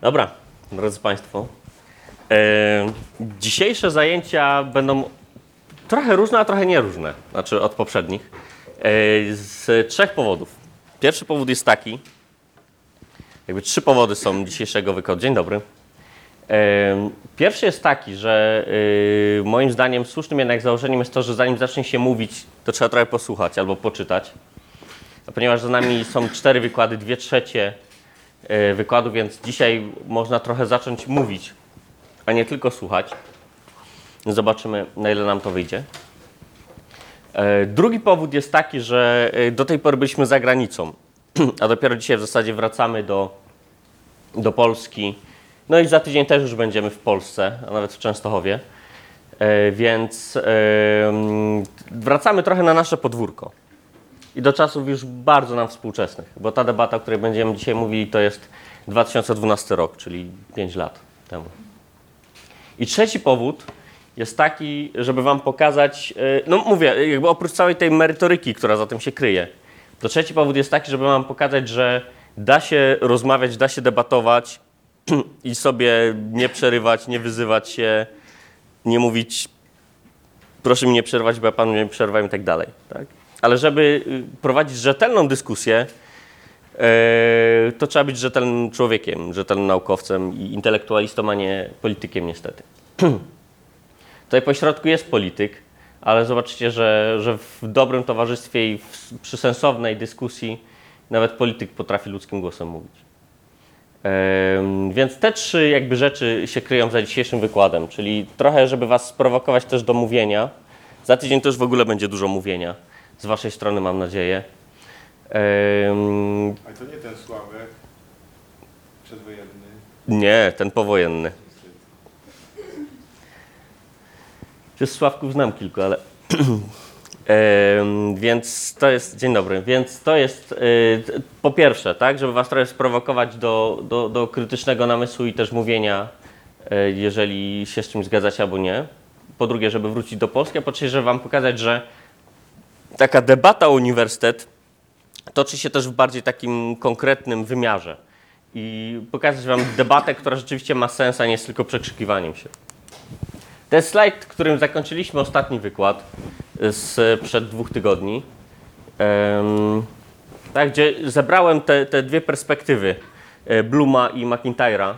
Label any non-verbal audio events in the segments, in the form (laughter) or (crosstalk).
Dobra, drodzy Państwo. E, dzisiejsze zajęcia będą trochę różne, a trochę nieróżne, znaczy od poprzednich. E, z trzech powodów. Pierwszy powód jest taki, jakby trzy powody są dzisiejszego wykładu. Dzień dobry. E, Pierwszy jest taki, że moim zdaniem słusznym jednak założeniem jest to, że zanim zacznie się mówić, to trzeba trochę posłuchać albo poczytać. A ponieważ za nami są cztery wykłady, dwie trzecie wykładu, więc dzisiaj można trochę zacząć mówić, a nie tylko słuchać. Zobaczymy, na ile nam to wyjdzie. E, Drugi powód jest taki, że e, do tej pory byliśmy za granicą, (clears throat) a dopiero dzisiaj w zasadzie wracamy do, do Polski. No i za tydzień też już będziemy w Polsce, a nawet w Częstochowie. E, Więc e, wracamy trochę na nasze podwórko i do czasów już bardzo nam współczesnych, bo ta debata, o której będziemy dzisiaj mówili, to jest 2012 rok, czyli 5 lat temu. I trzeci powód jest taki, żeby Wam pokazać, e, no mówię, jakby oprócz całej tej merytoryki, która za tym się kryje, to trzeci powód jest taki, żeby Wam pokazać, że da się rozmawiać, da się debatować (clears throat) i sobie nie przerywać, nie wyzywać się, nie mówić proszę mi nie przerwać, bo ja panu nie przerwałem i tak dalej. Tak? Ale żeby y, prowadzić rzetelną dyskusję, e, to trzeba być rzetelnym człowiekiem, rzetelnym naukowcem i intelektualistą, a nie politykiem niestety. (clears throat) Tutaj po środku jest polityk, ale zobaczycie, że, że w dobrym towarzystwie i w, przy sensownej dyskusji nawet polityk potrafi ludzkim głosem mówić. Więc te trzy jakby rzeczy się kryją za dzisiejszym wykładem, czyli trochę, żeby Was sprowokować też do mówienia. Za tydzień też w ogóle będzie dużo mówienia. Z Waszej strony mam nadzieję. Em, Ale to nie ten Sławek przedwojenny. Nie, ten powojenny. Przez Sławków znam kilku, ale. (clears throat) Więc to jest. Dzień dobry. Więc to jest y, t- po pierwsze, tak, żeby Was trochę sprowokować do, do, do krytycznego namysłu i też mówienia, y, jeżeli się z czymś zgadzacie albo nie. Po drugie, żeby wrócić do Polski, a po trzecie, żeby Wam pokazać, że taka debata o uniwersytet toczy się też w bardziej takim konkretnym wymiarze i pokazać Wam debatę, która rzeczywiście ma sens, a nie jest tylko przekrzykiwaniem się. Jest slajd, którym zakończyliśmy ostatni wykład z przed dwóch tygodni, tak, gdzie zebrałem te, te dwie perspektywy e, Bluma i McIntyra,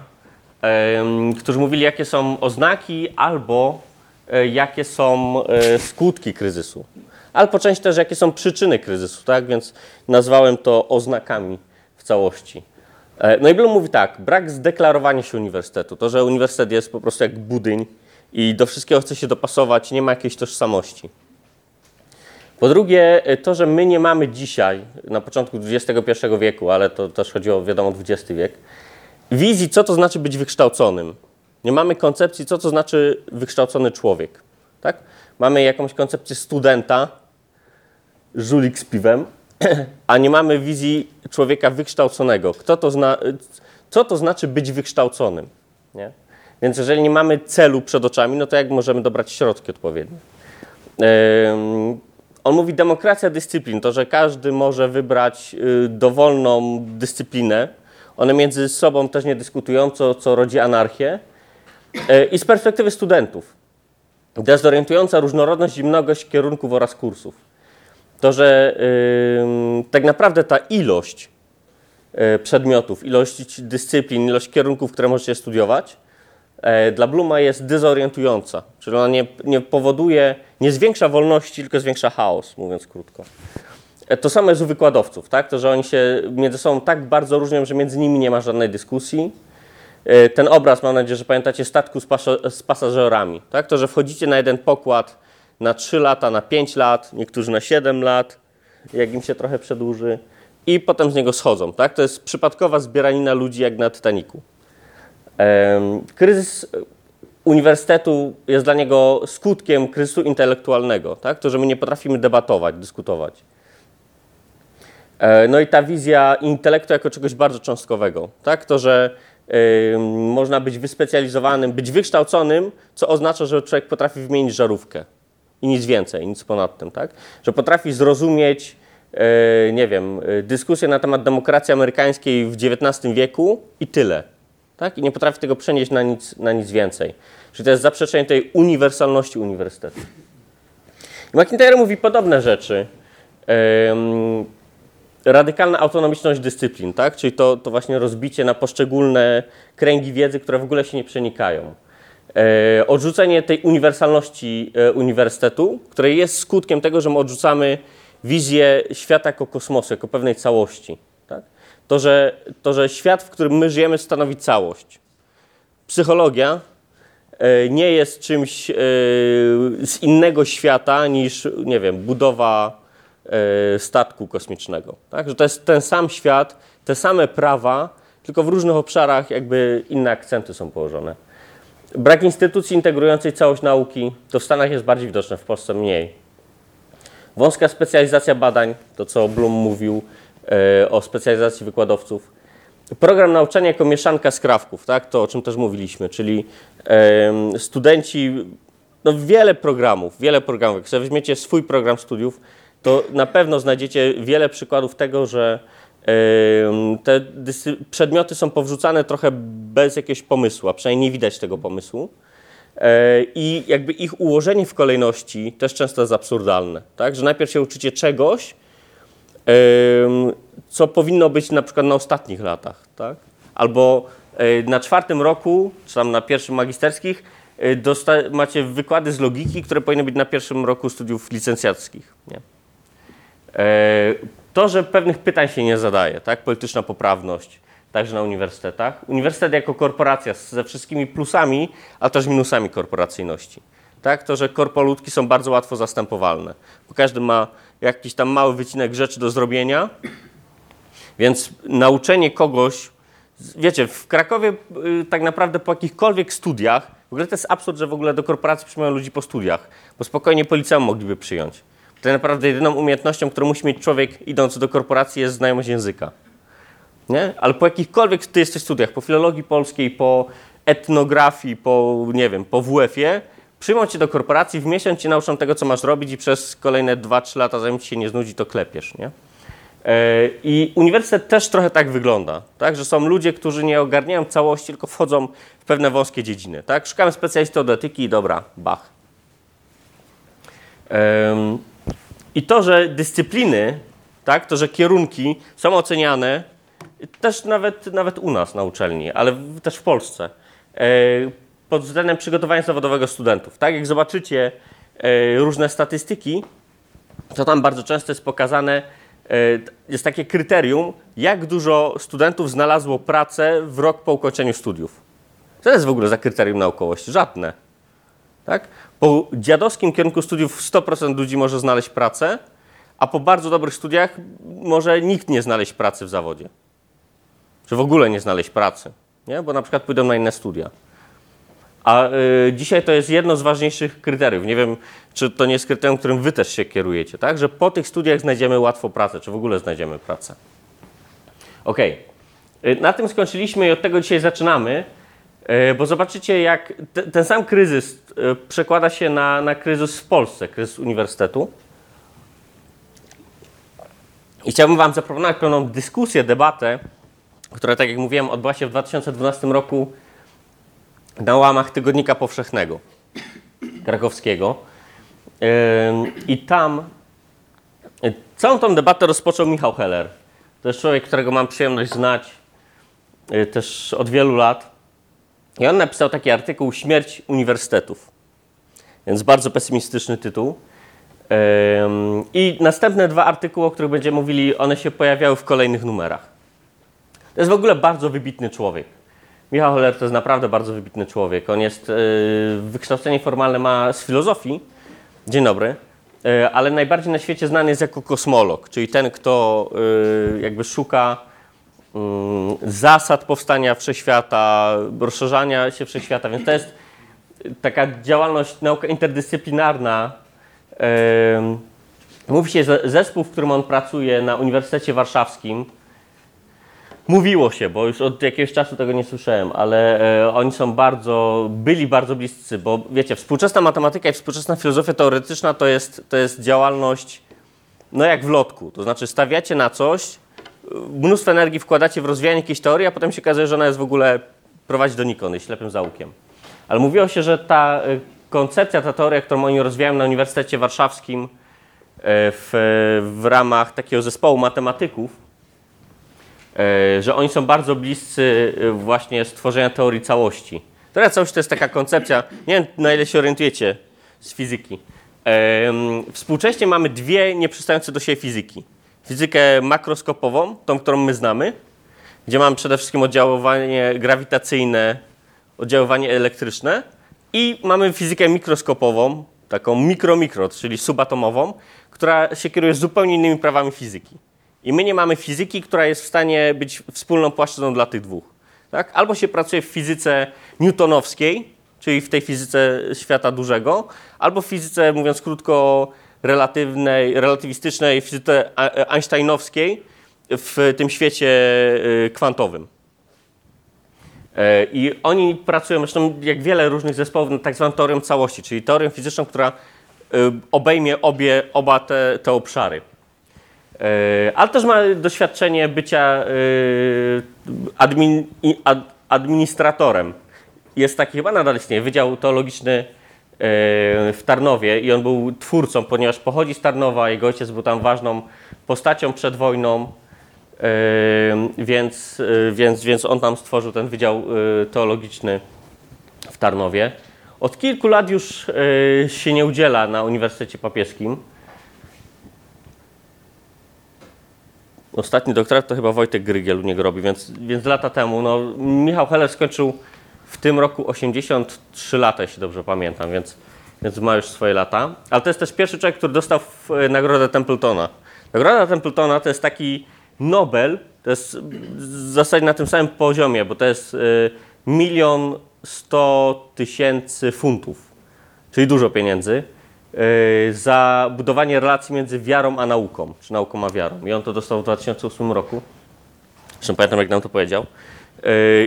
em, którzy mówili, jakie są oznaki albo e, jakie są e, skutki kryzysu. Ale po części też, jakie są przyczyny kryzysu, tak? Więc nazwałem to oznakami w całości. E, No i Blum mówi tak, brak zdeklarowania się uniwersytetu, to, że uniwersytet jest po prostu jak budyń i do wszystkiego chce się dopasować, nie ma jakiejś tożsamości. Po drugie, e, to, że my nie mamy dzisiaj, na początku XXI wieku, ale to też chodziło, wiadomo, XX wiek, wizji, co to znaczy być wykształconym. Nie mamy koncepcji, co to znaczy wykształcony człowiek. Tak? Mamy jakąś koncepcję studenta, żulik z piwem, (clears throat) a nie mamy wizji człowieka wykształconego. Kto to zna, co to znaczy być wykształconym? Nie? Więc jeżeli nie mamy celu przed oczami, no to jak możemy dobrać środki odpowiednie? On mówi demokracja dyscyplin, to, że każdy może wybrać y, dowolną dyscyplinę. One między sobą też nie dyskutują, co, co rodzi anarchię. Y, I z perspektywy studentów. Dezorientująca różnorodność i mnogość kierunków oraz kursów. To, że tak naprawdę ta ilość y, przedmiotów, ilość dyscyplin, ilość kierunków, które możecie studiować, e, dla Bluma jest dezorientująca. Czyli ona nie, nie powoduje, nie zwiększa wolności, tylko zwiększa chaos, mówiąc krótko. E, To samo jest u wykładowców, tak? To, że oni się między sobą tak bardzo różnią, że między nimi nie ma żadnej dyskusji. E, Ten obraz, mam nadzieję, że pamiętacie, statku z, z pasażerami, tak? To, że wchodzicie na jeden pokład na 3 lata, na 5 lat, niektórzy na 7 lat, jak im się trochę przedłuży, i potem z niego schodzą, tak? To jest przypadkowa zbieranina ludzi jak na Titaniku. Kryzys uniwersytetu jest dla niego skutkiem kryzysu intelektualnego, tak? to, że my nie potrafimy debatować, dyskutować. E, No i ta wizja intelektu jako czegoś bardzo cząstkowego, tak? to, że można być wyspecjalizowanym, być wykształconym, co oznacza, że człowiek potrafi wymienić żarówkę i nic więcej, nic ponad tym, tak? że potrafi zrozumieć, e, nie wiem, e, dyskusję na temat demokracji amerykańskiej w XIX wieku i tyle. tak? i nie potrafi tego przenieść na nic, na nic więcej. Czyli to jest zaprzeczenie tej uniwersalności uniwersytetu. McIntyre mówi podobne rzeczy. Radykalna autonomiczność dyscyplin, tak? czyli to, to właśnie rozbicie na poszczególne kręgi wiedzy, które w ogóle się nie przenikają. E, odrzucenie tej uniwersalności e, uniwersytetu, które jest skutkiem tego, że my odrzucamy wizję świata jako kosmosu, jako pewnej całości. Tak? To, że, to, że świat, w którym my żyjemy, stanowi całość. Psychologia e, nie jest czymś z innego świata niż, nie wiem, budowa statku kosmicznego. Tak? Że to jest ten sam świat, te same prawa, tylko w różnych obszarach jakby inne akcenty są położone. Brak instytucji integrującej całość nauki, to w Stanach jest bardziej widoczne, w Polsce mniej. Wąska specjalizacja badań, to co Bloom mówił e, o specjalizacji wykładowców. Program nauczania jako mieszanka skrawków, tak? to o czym też mówiliśmy, czyli studenci, no wiele programów, wiele programów. Jak sobie weźmiecie swój program studiów, to na pewno znajdziecie wiele przykładów tego, że te przedmioty są powrzucane trochę bez jakiegoś pomysłu, a przynajmniej nie widać tego pomysłu. E, I jakby ich ułożenie w kolejności też często jest absurdalne, tak? Że najpierw się uczycie czegoś, co powinno być na przykład na ostatnich latach, tak? Albo e, na czwartym roku, czy tam na pierwszym magisterskich, e, macie wykłady z logiki, które powinny być na pierwszym roku studiów licencjackich. Nie? To, że pewnych pytań się nie zadaje, tak? polityczna poprawność, także na uniwersytetach. Uniwersytet jako korporacja ze wszystkimi plusami, a też minusami korporacyjności. Tak? To, że korpoludki są bardzo łatwo zastępowalne, bo każdy ma jakiś tam mały wycinek rzeczy do zrobienia, więc nauczenie kogoś, wiecie, w Krakowie y, tak naprawdę po jakichkolwiek studiach, w ogóle to jest absurd, że w ogóle do korporacji przyjmują ludzi po studiach, bo spokojnie po liceum mogliby przyjąć. Tak naprawdę jedyną umiejętnością, którą musi mieć człowiek idąc do korporacji jest znajomość języka. Nie? Ale po jakichkolwiek ty jesteś studiach, po filologii polskiej, po etnografii, po, nie wiem, po WF-ie, przyjmą cię do korporacji, w miesiąc cię nauczą tego, co masz robić i przez kolejne 2-3 lata, zanim ci się nie znudzi, to klepiesz, nie? E, I uniwersytet też trochę tak wygląda, tak? że są ludzie, którzy nie ogarniają całości, tylko wchodzą w pewne wąskie dziedziny. Tak? Szukamy specjalisty od etyki i dobra, bach. I to, że dyscypliny, tak? to, że kierunki są oceniane, też nawet, nawet u nas na uczelni, ale też w Polsce, e, pod względem przygotowania zawodowego studentów. Tak? Jak zobaczycie e, różne statystyki, to tam bardzo często jest pokazane, e, jest takie kryterium, jak dużo studentów znalazło pracę w rok po ukończeniu studiów. Co to jest w ogóle za kryterium naukowości? Żadne. Tak? Po dziadowskim kierunku studiów 100% ludzi może znaleźć pracę, a po bardzo dobrych studiach może nikt nie znaleźć pracy w zawodzie. Czy w ogóle nie znaleźć pracy, nie? bo na przykład pójdą na inne studia. A y, dzisiaj to jest jedno z ważniejszych kryteriów. Nie wiem, czy to nie jest kryterium, którym wy też się kierujecie, tak? Że po tych studiach znajdziemy łatwo pracę, czy w ogóle znajdziemy pracę. Okej. Y, Na tym skończyliśmy i od tego dzisiaj zaczynamy, bo zobaczycie, jak te, ten sam kryzys y, przekłada się na, na kryzys w Polsce, kryzys uniwersytetu. I chciałbym Wam zaproponować pewną dyskusję, debatę, która, tak jak mówiłem, odbyła się w 2012 roku na łamach Tygodnika Powszechnego krakowskiego. I tam y, całą tą debatę rozpoczął Michał Heller. To jest człowiek, którego mam przyjemność znać też od wielu lat. I on napisał taki artykuł Śmierć uniwersytetów. Więc bardzo pesymistyczny tytuł. I następne dwa artykuły, o których będziemy mówili, one się pojawiały w kolejnych numerach. To jest w ogóle bardzo wybitny człowiek. Michał Heller to jest naprawdę bardzo wybitny człowiek. On jest, yy, wykształcenie formalne ma z filozofii. Dzień dobry. Yy, ale najbardziej na świecie znany jest jako kosmolog, czyli ten, kto yy, jakby szuka zasad powstania wszechświata, rozszerzania się wszechświata. Więc to jest taka działalność, nauka interdyscyplinarna. Mówi się, że zespół, w którym on pracuje na Uniwersytecie Warszawskim, Mówiło się, bo już od jakiegoś czasu tego nie słyszałem, ale e, oni są bardzo, byli bardzo bliscy, bo wiecie, współczesna matematyka i współczesna filozofia teoretyczna to jest, to jest działalność, no jak w lotku, to znaczy stawiacie na coś, mnóstwo energii wkładacie w rozwijanie jakiejś teorii, a potem się okazuje, że ona jest w ogóle prowadzi do Nikony, ślepym zaułkiem. Ale mówiło się, że ta y, koncepcja, ta teoria, którą oni rozwijają na Uniwersytecie Warszawskim y, w, w ramach takiego zespołu matematyków, y, że oni są bardzo bliscy właśnie stworzenia teorii całości. Teoria całości to jest taka koncepcja, nie wiem na ile się orientujecie z fizyki. Współcześnie mamy dwie nieprzystające do siebie fizyki. Fizykę makroskopową, tą, którą my znamy, gdzie mamy przede wszystkim oddziaływanie grawitacyjne, oddziaływanie elektryczne i mamy fizykę mikroskopową, taką mikro-mikro, czyli subatomową, która się kieruje zupełnie innymi prawami fizyki. I my nie mamy fizyki, która jest w stanie być wspólną płaszczyzną dla tych dwóch. Tak? Albo się pracuje w fizyce newtonowskiej, czyli w tej fizyce świata dużego, albo w fizyce, mówiąc krótko, relatywnej, relatywistycznej, fizyce a- einsteinowskiej w tym świecie y, kwantowym. E, I oni pracują, zresztą jak wiele różnych zespołów, nad tak zwaną teorią całości, czyli teorią fizyczną, która obejmie obie, oba te, te obszary. E, Ale też ma doświadczenie bycia admin, ad, administratorem. Jest taki, chyba nadal istnieje, Wydział Teologiczny e, w Tarnowie i on był twórcą, ponieważ pochodzi z Tarnowa, jego ojciec był tam ważną postacią przed wojną, e, więc, e, więc, więc on tam stworzył ten Wydział e, Teologiczny w Tarnowie. Od kilku lat już się nie udziela na Uniwersytecie Papieskim. Ostatni doktorat to chyba Wojtek Grygiel u niego robi, więc, więc lata temu. No, Michał Heller skończył w tym roku 83 lata, jeśli dobrze pamiętam, więc, więc ma już swoje lata. Ale to jest też pierwszy człowiek, który dostał e, nagrodę Templetona. Nagroda Templetona to jest taki Nobel, to jest w zasadzie na tym samym poziomie, bo to jest y, milion sto tysięcy funtów, czyli dużo pieniędzy, y, za budowanie relacji między wiarą a nauką, czy nauką a wiarą. I on to dostał w 2008 roku. Zresztą pamiętam, jak nam to powiedział.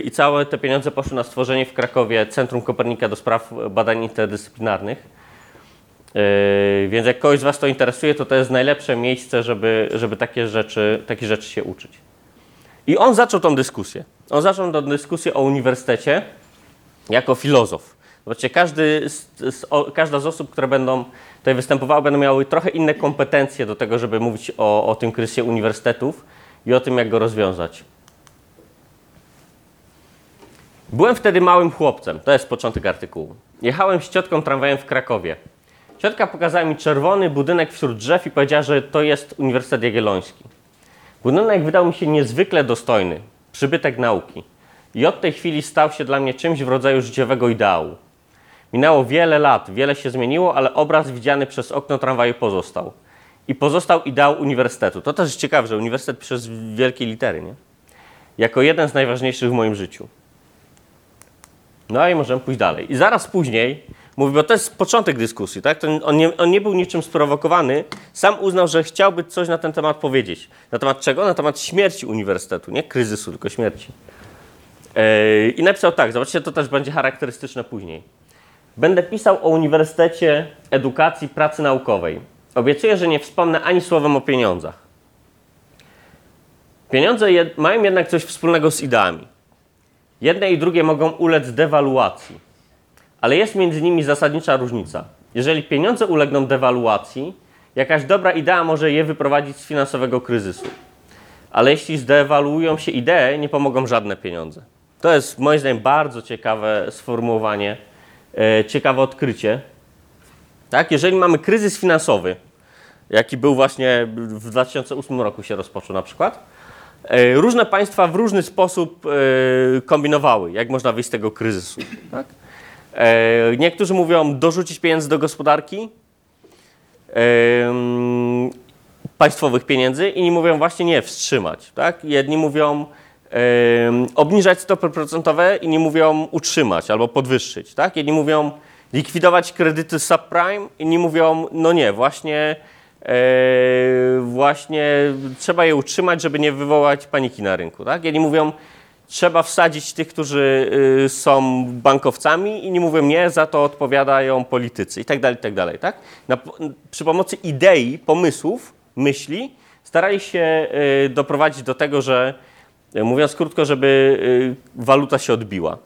I całe te pieniądze poszły na stworzenie w Krakowie Centrum Kopernika do spraw badań interdyscyplinarnych. Yy, Więc jak kogoś z Was to interesuje, to to jest najlepsze miejsce, żeby, żeby takie, rzeczy, takie rzeczy się uczyć. I on zaczął tą dyskusję. On zaczął tą dyskusję o uniwersytecie jako filozof. Zobaczcie, każdy z, z, o, każda z osób, które będą tutaj występowały, będą miały trochę inne kompetencje do tego, żeby mówić o, o tym kryzysie uniwersytetów i o tym, jak go rozwiązać. Byłem wtedy małym chłopcem, to jest początek artykułu. Jechałem z ciotką tramwajem w Krakowie. Ciotka pokazała mi czerwony budynek wśród drzew i powiedziała, że to jest Uniwersytet Jagielloński. Budynek wydał mi się niezwykle dostojny, przybytek nauki. I od tej chwili stał się dla mnie czymś w rodzaju życiowego ideału. Minęło wiele lat, wiele się zmieniło, ale obraz widziany przez okno tramwaju pozostał. I pozostał ideał uniwersytetu. To też ciekawe, że uniwersytet przez wielkie litery, nie? Jako jeden z najważniejszych w moim życiu. No i możemy pójść dalej. I zaraz później, mówi, bo to jest początek dyskusji, tak? On, nie, on nie był niczym sprowokowany, sam uznał, że chciałby coś na ten temat powiedzieć. Na temat czego? Na temat śmierci uniwersytetu, nie kryzysu, tylko śmierci. Yy, I napisał tak, zobaczcie, to też będzie charakterystyczne później. Będę pisał o Uniwersytecie Edukacji Pracy Naukowej. Obiecuję, że nie wspomnę ani słowem o pieniądzach. Pieniądze mają jednak coś wspólnego z ideami. Jedne i drugie mogą ulec dewaluacji, ale jest między nimi zasadnicza różnica. Jeżeli pieniądze ulegną dewaluacji, jakaś dobra idea może je wyprowadzić z finansowego kryzysu. Ale jeśli zdewaluują się idee, nie pomogą żadne pieniądze. To jest moim zdaniem bardzo ciekawe sformułowanie, e, ciekawe odkrycie. Tak? Jeżeli mamy kryzys finansowy, jaki był właśnie w 2008 roku się rozpoczął na przykład, różne państwa w różny sposób e, kombinowały, jak można wyjść z tego kryzysu. Tak? E, Niektórzy mówią dorzucić pieniędzy do gospodarki, państwowych pieniędzy, inni mówią właśnie nie, wstrzymać. Tak? Jedni mówią obniżać stopy procentowe, inni mówią utrzymać albo podwyższyć. Tak? Jedni mówią likwidować kredyty subprime, inni mówią no nie, właśnie, e, właśnie trzeba je utrzymać, żeby nie wywołać paniki na rynku. Tak? Jedni mówią trzeba wsadzić tych, którzy y, są bankowcami, inni mówią nie, za to odpowiadają politycy i tak dalej, i tak dalej. Tak? Na, przy pomocy idei, pomysłów, myśli starali się y, doprowadzić do tego, że, E, Mówiąc krótko, żeby y, waluta się odbiła.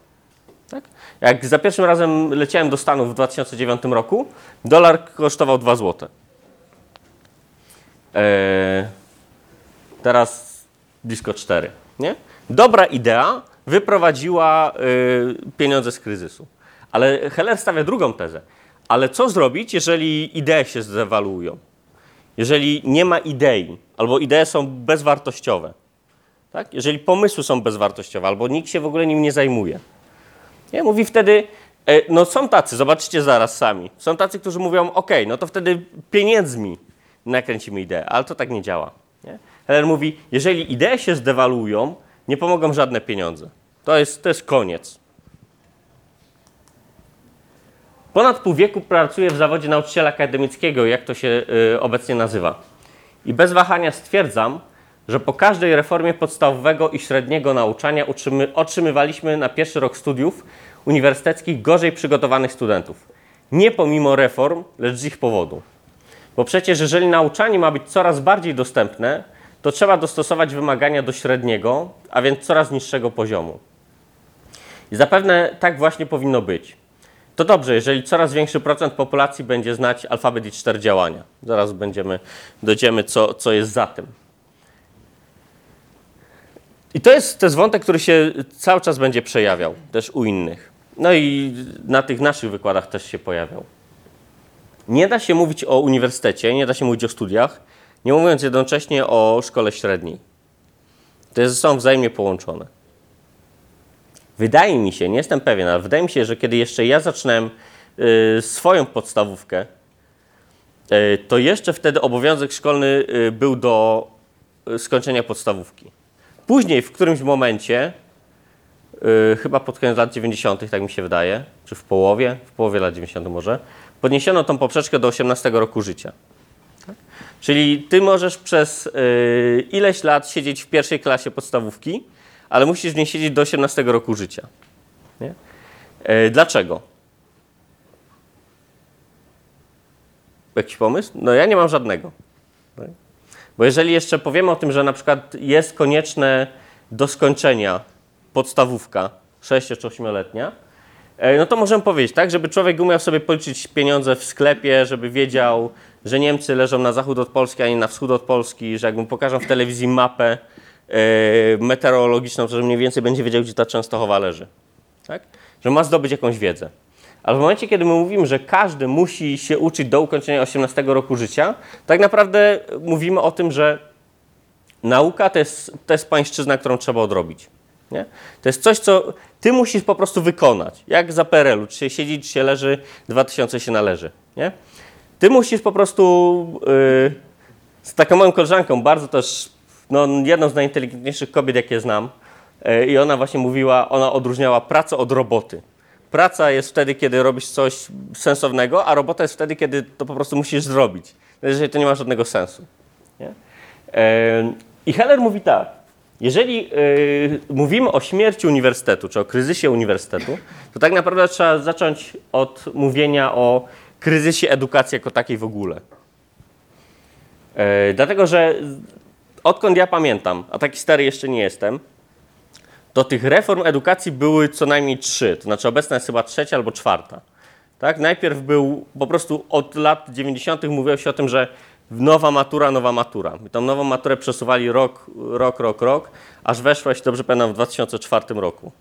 Tak? Jak za pierwszym razem leciałem do Stanów w 2009 roku, dolar kosztował 2 zł. E, teraz blisko 4. Nie? Dobra idea wyprowadziła y, pieniądze z kryzysu. Ale Heller stawia drugą tezę. Ale co zrobić, jeżeli idee się zdewaluują? Jeżeli nie ma idei, albo idee są bezwartościowe? Tak? Jeżeli pomysły są bezwartościowe, albo nikt się w ogóle nim nie zajmuje. Nie? Mówi wtedy, e, no są tacy, zobaczycie zaraz sami. Są tacy, którzy mówią, ok, no to wtedy pieniędzmi nakręcimy ideę, ale to tak nie działa. Nie? Heller mówi, jeżeli idee się zdewaluują, nie pomogą żadne pieniądze. To jest, to jest koniec. Ponad pół wieku pracuję w zawodzie nauczyciela akademickiego, jak to się y, obecnie nazywa. I bez wahania stwierdzam, że po każdej reformie podstawowego i średniego nauczania utrzymy, otrzymywaliśmy na pierwszy rok studiów uniwersyteckich gorzej przygotowanych studentów. Nie pomimo reform, lecz z ich powodu. Bo przecież jeżeli nauczanie ma być coraz bardziej dostępne, to trzeba dostosować wymagania do średniego, a więc coraz niższego poziomu. I zapewne tak właśnie powinno być. To dobrze, jeżeli coraz większy procent populacji będzie znać alfabet i cztery działania. Zaraz będziemy, dojdziemy, co, co jest za tym. I to jest, to jest wątek, który się cały czas będzie przejawiał też u innych. No i na tych naszych wykładach też się pojawiał. Nie da się mówić o uniwersytecie, nie da się mówić o studiach, nie mówiąc jednocześnie o szkole średniej. Jest, są wzajemnie połączone. Wydaje mi się, nie jestem pewien, ale wydaje mi się, że kiedy jeszcze ja zaczynałem y, swoją podstawówkę, y, to jeszcze wtedy obowiązek szkolny y, był do y, skończenia podstawówki. Później w którymś momencie, y, chyba pod koniec lat 90., tak mi się wydaje, czy w połowie, w połowie lat 90. może, podniesiono tą poprzeczkę do 18 roku życia. Czyli ty możesz przez y, ileś lat siedzieć w pierwszej klasie podstawówki, ale musisz w niej siedzieć do 18 roku życia. E, dlaczego? Jakiś pomysł? No ja nie mam żadnego. Tak? Bo jeżeli jeszcze powiemy o tym, że na przykład jest konieczne do skończenia podstawówka 6 czy 8-letnia, e, no to możemy powiedzieć, tak, żeby człowiek umiał sobie policzyć pieniądze w sklepie, żeby wiedział, że Niemcy leżą na zachód od Polski, a nie na wschód od Polski, że jak mu pokażą w telewizji mapę e, meteorologiczną, to że mniej więcej będzie wiedział, gdzie ta Częstochowa leży. Tak? Że ma zdobyć jakąś wiedzę. Ale w momencie, kiedy my mówimy, że każdy musi się uczyć do ukończenia 18 roku życia, tak naprawdę mówimy o tym, że nauka to jest, to jest pańszczyzna, którą trzeba odrobić. Nie? To jest coś, co ty musisz po prostu wykonać. Jak za PRL-u, czy się siedzi, czy się leży, 2000 się należy. Nie? Ty musisz po prostu yy, z taką moją koleżanką, bardzo też no, jedną z najinteligentniejszych kobiet, jakie znam, yy, i ona właśnie mówiła, ona odróżniała pracę od roboty. Praca jest wtedy, kiedy robisz coś sensownego, a robota jest wtedy, kiedy to po prostu musisz zrobić. Jeżeli to nie ma żadnego sensu. Nie? Yy, I Heller mówi tak. Jeżeli yy, mówimy o śmierci uniwersytetu, czy o kryzysie uniwersytetu, to tak naprawdę trzeba zacząć od mówienia o kryzysie edukacji jako takiej w ogóle. Yy, dlatego, że odkąd ja pamiętam, a taki stary jeszcze nie jestem, to tych reform edukacji były co najmniej trzy. To znaczy obecna jest chyba trzecia albo czwarta. Tak? Najpierw był po prostu od lat 90. mówiło się o tym, że nowa matura, nowa matura. I tą nową maturę przesuwali rok, rok, rok, rok, aż weszła, jeśli dobrze pamiętam, w 2004 roku.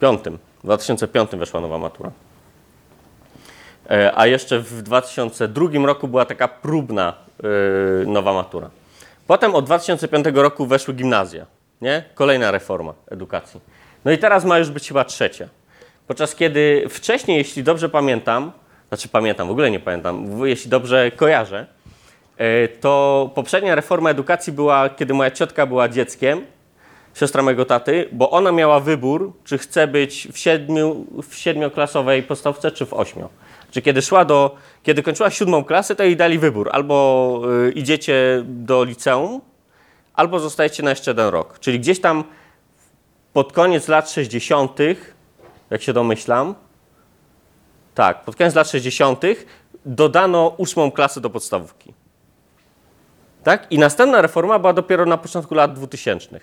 Piątym. W 2005 weszła nowa matura. E, A jeszcze w 2002 roku była taka próbna yy, nowa matura. Potem od 2005 roku weszły gimnazja. Nie? Kolejna reforma edukacji. No i teraz ma już być chyba trzecia. Podczas kiedy wcześniej, jeśli dobrze pamiętam, znaczy pamiętam, w ogóle nie pamiętam, jeśli dobrze kojarzę, e, to poprzednia reforma edukacji była, kiedy moja ciotka była dzieckiem, siostra mojego taty, bo ona miała wybór, czy chce być w, siedmiu, w siedmioklasowej podstawce, czy w ośmiu. Czy kiedy szła do, kiedy kończyła siódmą klasę, to jej dali wybór. Albo y, idziecie do liceum, albo zostajecie na jeszcze jeden rok. Czyli gdzieś tam pod koniec lat 60., jak się domyślam, tak, pod koniec lat 60. dodano ósmą klasę do podstawówki. Tak? I następna reforma była dopiero na początku lat 2000.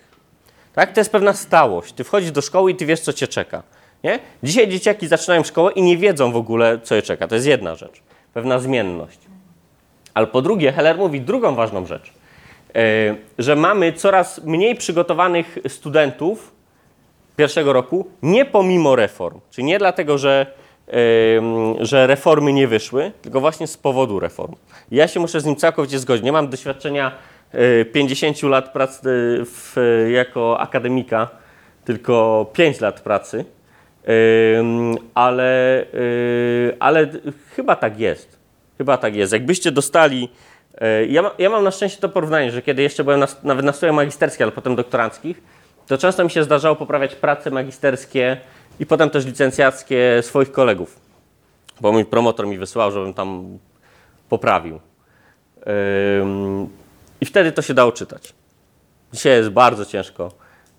Tak? To jest pewna stałość. Ty wchodzisz do szkoły i ty wiesz, co cię czeka. Nie? Dzisiaj dzieciaki zaczynają szkołę i nie wiedzą w ogóle, co je czeka. To jest jedna rzecz. Pewna zmienność. Ale po drugie, Heller mówi drugą ważną rzecz. Yy, że mamy coraz mniej przygotowanych studentów pierwszego roku, nie pomimo reform. Czyli nie dlatego, że, że reformy nie wyszły, tylko właśnie z powodu reform. Ja się muszę z nim całkowicie zgodzić. Nie mam doświadczenia yy, 50 lat pracy w, jako akademika, tylko 5 lat pracy. Ale, yy, ale chyba tak jest. Chyba tak jest. Jakbyście dostali. Ja, ja mam na szczęście to porównanie, że kiedy jeszcze byłem na, nawet na studiach magisterskich, ale potem doktoranckich, to często mi się zdarzało poprawiać prace magisterskie i potem też licencjackie swoich kolegów. Bo mój promotor mi wysłał, żebym tam poprawił. I wtedy to się dało czytać. Dzisiaj jest bardzo ciężko.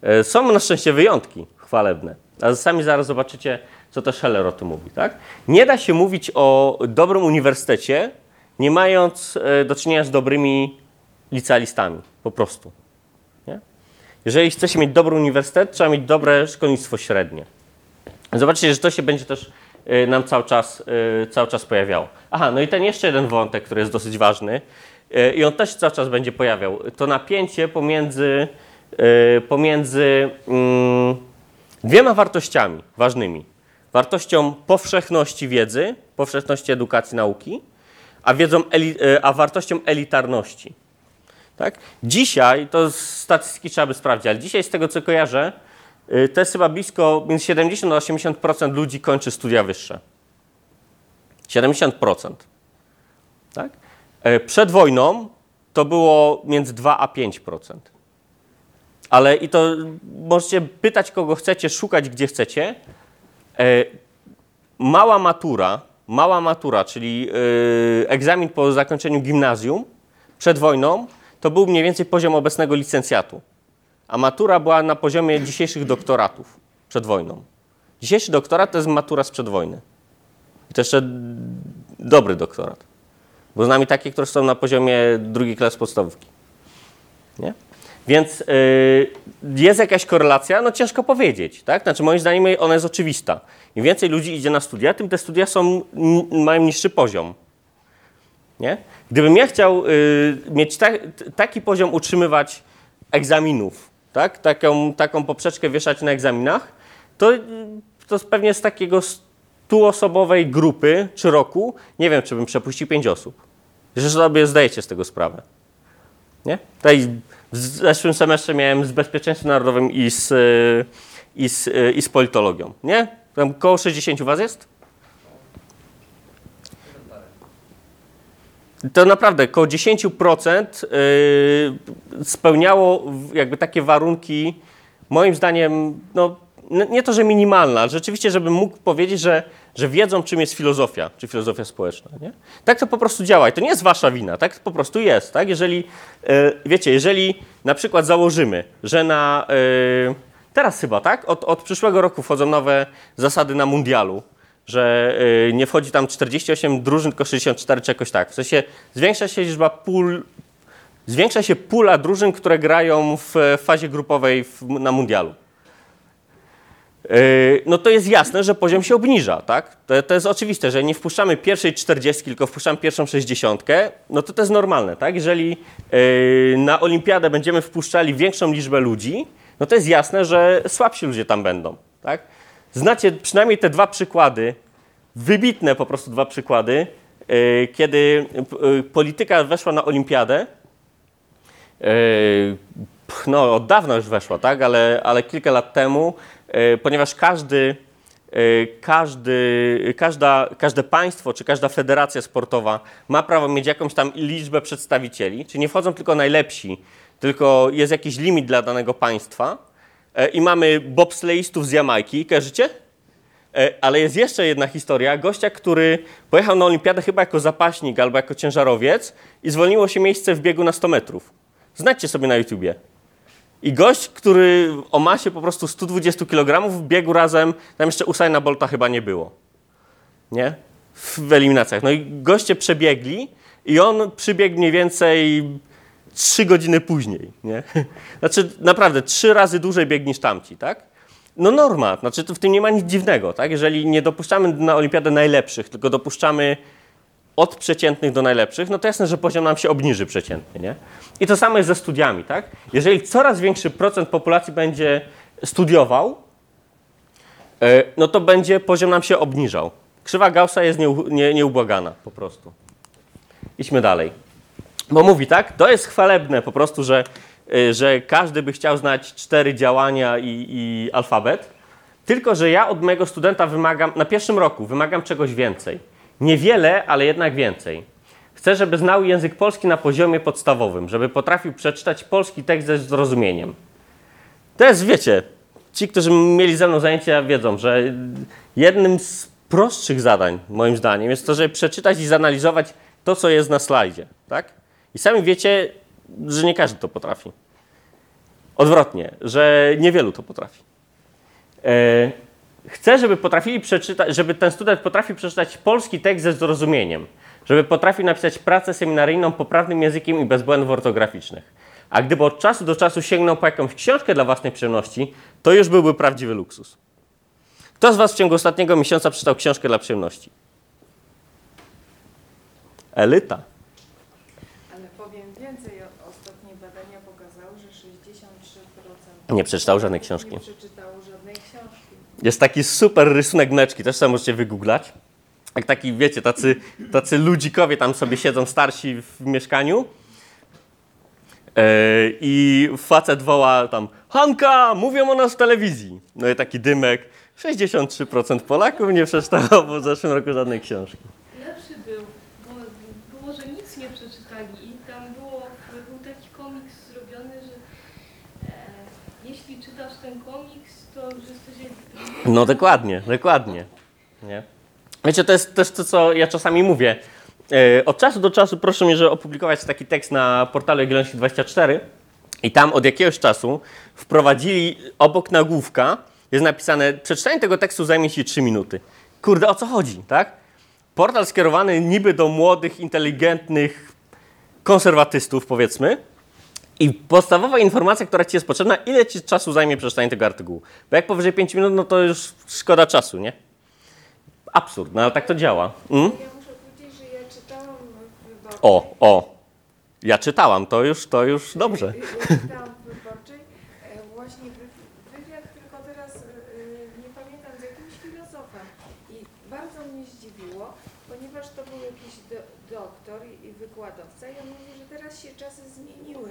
Yy, Są na szczęście wyjątki chwalebne. A sami zaraz zobaczycie, co też Heller o tym mówi. Tak? Nie da się mówić o dobrym uniwersytecie, nie mając e, do czynienia z dobrymi licealistami. Po prostu. Nie? Jeżeli się mieć dobry uniwersytet, trzeba mieć dobre szkolnictwo średnie. Zobaczcie, że to się będzie też e, nam cały czas, e, cały czas pojawiało. Aha, no i ten jeszcze jeden wątek, który jest dosyć ważny e, i on też cały czas będzie pojawiał. To napięcie pomiędzy, pomiędzy mm, dwiema wartościami ważnymi. Wartością powszechności wiedzy, powszechności edukacji, nauki, a, wiedzą a wartością elitarności. Tak? Dzisiaj, to statystyki trzeba by sprawdzić, ale dzisiaj z tego co kojarzę, y, to jest chyba blisko między 70 a 80% ludzi kończy studia wyższe. 70%. Tak? E, Przed wojną to było między 2 a 5%. Ale i to możecie pytać kogo chcecie, szukać gdzie chcecie. E, Mała matura, mała matura, czyli y, egzamin po zakończeniu gimnazjum przed wojną, to był mniej więcej poziom obecnego licencjatu. A matura była na poziomie dzisiejszych doktoratów przed wojną. Dzisiejszy doktorat to jest matura sprzed wojny. I to jeszcze dobry doktorat. Bo z nami takie, które są na poziomie drugiej klasy podstawówki. Nie? Więc y, jest jakaś korelacja? No ciężko powiedzieć, tak? Znaczy moim zdaniem ona jest oczywista. Im więcej ludzi idzie na studia, tym te studia są, mają niższy poziom. Nie? Gdybym ja chciał y, mieć ta, taki poziom utrzymywać egzaminów, tak? taką, taką poprzeczkę wieszać na egzaminach, to, to pewnie z takiego stuosobowej grupy czy roku, nie wiem, czy bym przepuścił pięć osób. Że sobie zdajecie z tego sprawę. Nie? Tutaj w zeszłym semestrze miałem z bezpieczeństwem narodowym i z, y, i z, y, i z politologią. Nie? Tam koło 60 was jest? To naprawdę około 10% y, spełniało jakby takie warunki, moim zdaniem, no, nie to, że minimalne, ale rzeczywiście, żebym mógł powiedzieć, że, że wiedzą, czym jest filozofia, czy filozofia społeczna. Nie? Tak to po prostu działa i to nie jest wasza wina, tak po prostu jest. Tak? Jeżeli, y, wiecie, jeżeli na przykład założymy, że na, y, teraz chyba, tak, od, od przyszłego roku wchodzą nowe zasady na mundialu, że y, nie wchodzi tam 48 drużyn, tylko 64 czy jakoś tak. W sensie zwiększa się liczba pól, zwiększa się pula drużyn, które grają w fazie grupowej na mundialu. Yy, No to jest jasne, że poziom się obniża, tak? To, to jest oczywiste, że nie wpuszczamy pierwszej 40, tylko wpuszczamy pierwszą 60, no to to jest normalne, tak? Jeżeli yy, na olimpiadę będziemy wpuszczali większą liczbę ludzi, no to jest jasne, że słabsi ludzie tam będą, tak? Znacie przynajmniej te dwa przykłady, wybitne po prostu dwa przykłady, yy, kiedy yy, polityka weszła na olimpiadę, pch, no, od dawna już weszła, tak? ale, ale kilka lat temu, ponieważ każdy, każdy, każda, każde państwo czy każda federacja sportowa ma prawo mieć jakąś tam liczbę przedstawicieli, czyli nie wchodzą tylko najlepsi, tylko jest jakiś limit dla danego państwa i mamy bobsleistów z Jamajki, kojarzycie? E, Ale jest jeszcze jedna historia. Gościa, który pojechał na olimpiadę chyba jako zapaśnik albo jako ciężarowiec i zwolniło się miejsce w biegu na 100 metrów. Znajdźcie sobie na YouTubie. I gość, który o masie po prostu 120 kg biegł razem, tam jeszcze Usaina Bolta chyba nie było. Nie? W eliminacjach. No i goście przebiegli i on przybiegł mniej więcej trzy godziny później, nie? (laughs) Znaczy naprawdę trzy razy dłużej bieg niż tamci, tak? No norma, znaczy w tym nie ma nic dziwnego, tak? Jeżeli nie dopuszczamy na olimpiadę najlepszych, tylko dopuszczamy od przeciętnych do najlepszych, no to jasne, że poziom nam się obniży przeciętnie, nie? I to samo jest ze studiami, tak? Jeżeli coraz większy procent populacji będzie studiował, e, no to będzie poziom nam się obniżał. Krzywa Gaussa jest nieu, nie, nieubłagana po prostu. Idźmy dalej. Bo mówi tak, to jest chwalebne po prostu, że, y, że każdy by chciał znać cztery działania i, i alfabet, tylko że ja od mojego studenta wymagam, na pierwszym roku wymagam czegoś więcej. Niewiele, ale jednak więcej. Chcę, żeby znał język polski na poziomie podstawowym, żeby potrafił przeczytać polski tekst ze zrozumieniem. To jest, wiecie, ci, którzy mieli ze mną zajęcia, wiedzą, że jednym z prostszych zadań, moim zdaniem, jest to, żeby przeczytać i zanalizować to, co jest na slajdzie. Tak? I sami wiecie, że nie każdy to potrafi. Odwrotnie, że niewielu to potrafi. E, chcę, żeby potrafili przeczytać, żeby ten student potrafił przeczytać polski tekst ze zrozumieniem, żeby potrafił napisać pracę seminaryjną poprawnym językiem i bez błędów ortograficznych. A gdyby od czasu do czasu sięgnął po jakąś książkę dla własnej przyjemności, to już byłby prawdziwy luksus. Kto z Was w ciągu ostatniego miesiąca przeczytał książkę dla przyjemności? Elita. Ale powiem więcej, o- ostatnie badania pokazały, że 63% Nie przeczytał żadnej książki. nie przeczytało żadnej książki. Jest taki super rysunek mleczki, też sobie możecie wygooglać. Jak taki, wiecie, tacy, tacy ludzikowie tam sobie siedzą starsi w mieszkaniu. Yy, I facet woła tam, Hanka, mówią o nas w telewizji. No i taki dymek. 63% Polaków nie przeczytało w zeszłym roku żadnej książki. Lepszy był, bo było, że nic nie przeczytali i tam było, był taki komiks zrobiony, że e, jeśli czytasz ten komiks, to już jesteś No dokładnie, dokładnie. Nie? Wiecie, to jest też to, co ja czasami mówię. E, Od czasu do czasu proszę mnie, żeby opublikować taki tekst na portalu Jagielloński24 i tam od jakiegoś czasu wprowadzili obok nagłówka, jest napisane, przeczytanie tego tekstu zajmie Ci 3 minuty. Kurde, o co chodzi, tak? Portal skierowany niby do młodych, inteligentnych konserwatystów, powiedzmy, i podstawowa informacja, która Ci jest potrzebna, ile Ci czasu zajmie przeczytanie tego artykułu. Bo jak powyżej 5 minut, no to już szkoda czasu, nie? Absurd, no ale tak to działa. Mm? Ja muszę powiedzieć, że ja czytałam wyborczej. O, o. Ja czytałam, to już, to już dobrze. Ja czytałam wyborczej e, właśnie wy- wywiad, tylko teraz e, e, nie pamiętam z jakimś filozofem. I bardzo mnie zdziwiło, ponieważ to był jakiś do, doktor i, i wykładowca i on mówi, że teraz się czasy zmieniły.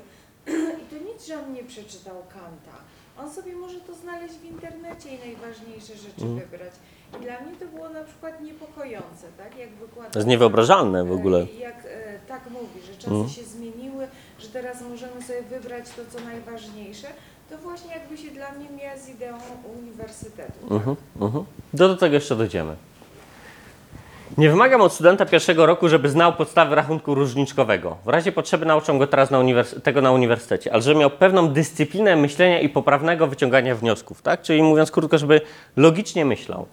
Nic, że on nie przeczytał Kanta. On sobie może to znaleźć w internecie i najważniejsze rzeczy Mhm. wybrać. I dla mnie to było na przykład niepokojące, tak? Jak wykładowca. To jest niewyobrażalne w ogóle. E, Jak e, tak mówi, że czasy Mhm. się zmieniły, że teraz możemy sobie wybrać to, co najważniejsze, to właśnie jakby się dla mnie mija z ideą uniwersytetu. Mhm, mhm. Do, do tego jeszcze dojdziemy. Nie wymagam od studenta pierwszego roku, żeby znał podstawy rachunku różniczkowego. W razie potrzeby nauczą go teraz na tego na uniwersytecie, ale żeby miał pewną dyscyplinę myślenia i poprawnego wyciągania wniosków, tak? Czyli mówiąc krótko, żeby logicznie myślał.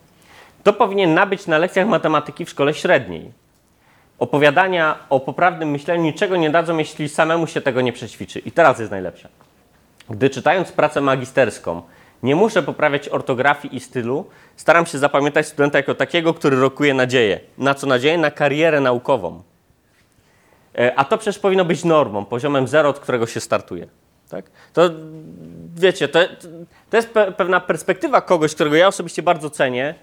To powinien nabyć na lekcjach matematyki w szkole średniej. Opowiadania o poprawnym myśleniu niczego nie dadzą, jeśli samemu się tego nie przećwiczy. I teraz jest najlepsze. Gdy czytając pracę magisterską nie muszę poprawiać ortografii i stylu, staram się zapamiętać studenta jako takiego, który rokuje nadzieję. Na co nadzieję? Na karierę naukową. E, A to przecież powinno być normą, poziomem zero, od którego się startuje. Tak? To wiecie, to, to jest pe- pewna perspektywa kogoś, którego ja osobiście bardzo cenię,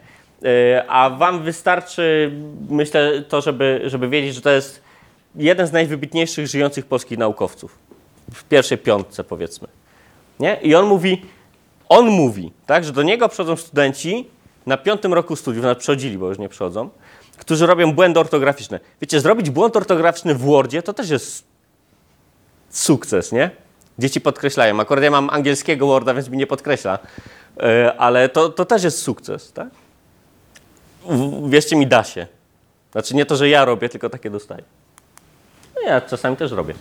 e, a wam wystarczy, myślę, to, żeby, żeby wiedzieć, że to jest jeden z najwybitniejszych żyjących polskich naukowców. W pierwszej piątce, powiedzmy. Nie? I on mówi, on mówi, tak, że do niego przychodzą studenci na piątym roku studiów, nawet przychodzili, bo już nie przychodzą, którzy robią błędy ortograficzne. Wiecie, zrobić błąd ortograficzny w Wordzie to też jest sukces, nie? Dzieci podkreślają. Akurat ja mam angielskiego Worda, więc mi nie podkreśla, E, ale to, to też jest sukces, tak? Wierzcie mi, da się. Znaczy nie to, że ja robię, tylko takie dostaję. No ja czasami też robię.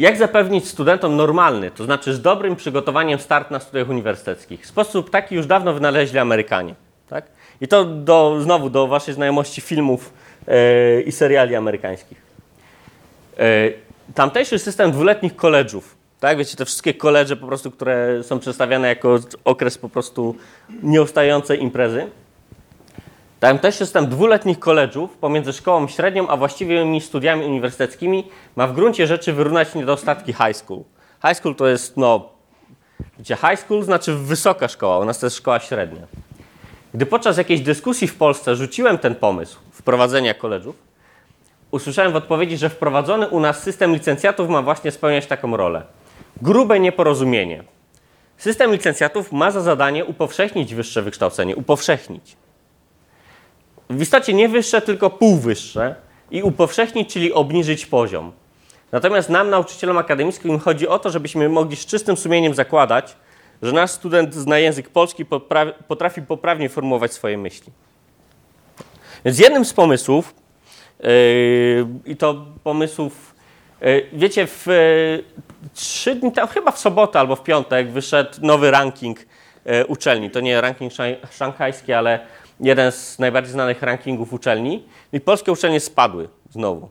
Jak zapewnić studentom normalny, to znaczy z dobrym przygotowaniem start na studiach uniwersyteckich? Sposób taki już dawno wynaleźli Amerykanie. Tak? I to do, znowu do waszej znajomości filmów e, i seriali amerykańskich. E, tamtejszy system dwuletnich koledżów, tak, wiecie, te wszystkie koledże po prostu, które są przedstawiane jako okres po prostu nieustającej imprezy. Tamtejszy system dwuletnich koledżów pomiędzy szkołą średnią, a właściwymi studiami uniwersyteckimi ma w gruncie rzeczy wyrównać niedostatki high school. High school to jest, no, Wiecie, high school znaczy wysoka szkoła, u nas to jest szkoła średnia. Gdy podczas jakiejś dyskusji w Polsce rzuciłem ten pomysł wprowadzenia koledżów, usłyszałem w odpowiedzi, że wprowadzony u nas system licencjatów ma właśnie spełniać taką rolę. Grube nieporozumienie. System licencjatów ma za zadanie upowszechnić wyższe wykształcenie, upowszechnić. W istocie nie wyższe, tylko półwyższe i upowszechnić, czyli obniżyć poziom. Natomiast nam, nauczycielom akademickim, chodzi o to, żebyśmy mogli z czystym sumieniem zakładać, że nasz student zna język polski, potrafi poprawnie formułować swoje myśli. Więc jednym z pomysłów, yy, i to pomysłów, yy, wiecie, w yy, trzy dni temu, chyba w sobotę albo w piątek, wyszedł nowy ranking uczelni. To nie ranking szan- szanghajski, ale jeden z najbardziej znanych rankingów uczelni. I polskie uczelnie spadły znowu.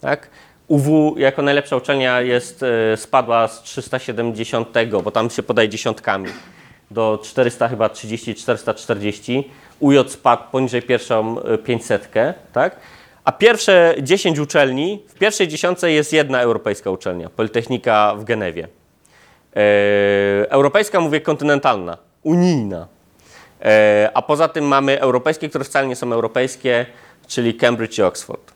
Tak? UW jako najlepsza uczelnia jest, e, spadła z 370, bo tam się podaje dziesiątkami, do 400 chyba 30, 440. UJ spadł poniżej pierwszą e, 500, tak? A pierwsze 10 uczelni, w pierwszej dziesiątce jest jedna europejska uczelnia, Politechnika w Genewie. E, europejska, mówię kontynentalna, unijna. E, a poza tym mamy europejskie, które wcale nie są europejskie, czyli Cambridge i Oxford.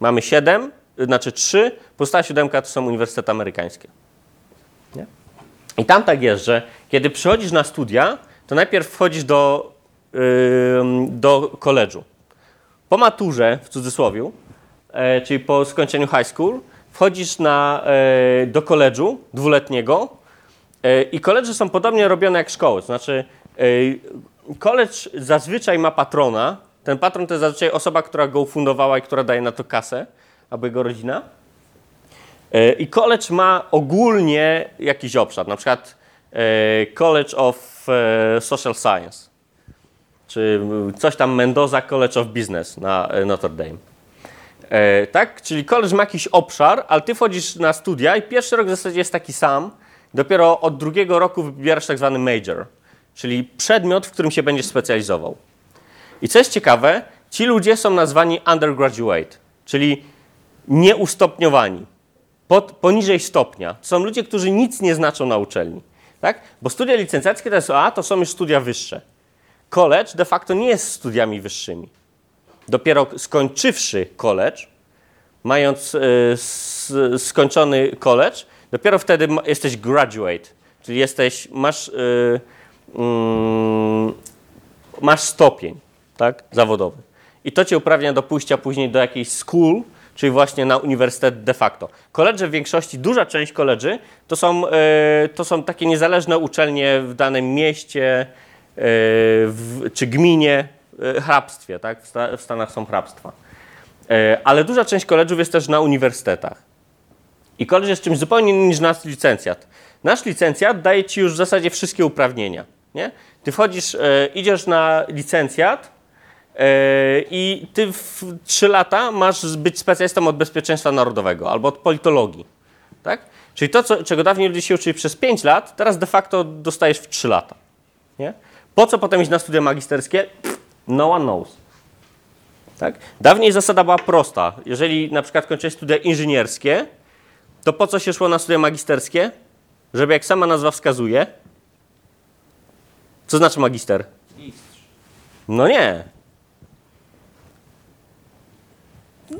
Mamy 7, znaczy 3, pozostała siódemka to są uniwersytety amerykańskie. Nie? I tam tak jest, że kiedy przychodzisz na studia, to najpierw wchodzisz do, yy, do koledżu. Po maturze, w cudzysłowie, e, czyli po skończeniu high school, wchodzisz na, e, do koledżu dwuletniego i koledże są podobnie robione jak szkoły. To znaczy, e, koledż zazwyczaj ma patrona. Ten patron to jest zazwyczaj osoba, która go ufundowała i która daje na to kasę, albo jego rodzina. I college ma ogólnie jakiś obszar, na przykład College of Social Science, czy coś tam Mendoza College of Business na Notre Dame. Tak? Czyli college ma jakiś obszar, ale ty wchodzisz na studia i pierwszy rok w zasadzie jest taki sam. Dopiero od drugiego roku wybierasz tak zwany major, czyli przedmiot, w którym się będziesz specjalizował. I co jest ciekawe, ci ludzie są nazwani undergraduate, czyli nieustopniowani, pod, poniżej stopnia. To są ludzie, którzy nic nie znaczą na uczelni. Tak? Bo studia licencjackie to jest A, to są już studia wyższe. College de facto nie jest studiami wyższymi. Dopiero skończywszy college, mając y, s, skończony college, dopiero wtedy jesteś graduate, czyli jesteś, masz, y, mm, masz stopień tak, zawodowy. I to cię uprawnia do pójścia później do jakiejś school, czyli właśnie na uniwersytet de facto. Koledże w większości, duża część koledży to są, e, to są takie niezależne uczelnie w danym mieście e, w, czy gminie, e, hrabstwie, tak? W, sta, w Stanach są hrabstwa. E, ale duża część koledżów jest też na uniwersytetach. I koledż jest czymś zupełnie innym niż nasz licencjat. Nasz licencjat daje ci już w zasadzie wszystkie uprawnienia. Nie? Ty wchodzisz, e, idziesz na licencjat, i ty w 3 lata masz być specjalistą od bezpieczeństwa narodowego albo od politologii. Tak? Czyli to, co, czego dawniej ludzie się uczyli przez 5 lat, teraz de facto dostajesz w 3 lata. Nie? Po co potem iść na studia magisterskie? No one knows. Tak? Dawniej zasada była prosta. Jeżeli na przykład kończyłeś studia inżynierskie, to po co się szło na studia magisterskie? Żeby jak sama nazwa wskazuje. Co znaczy magister? No nie.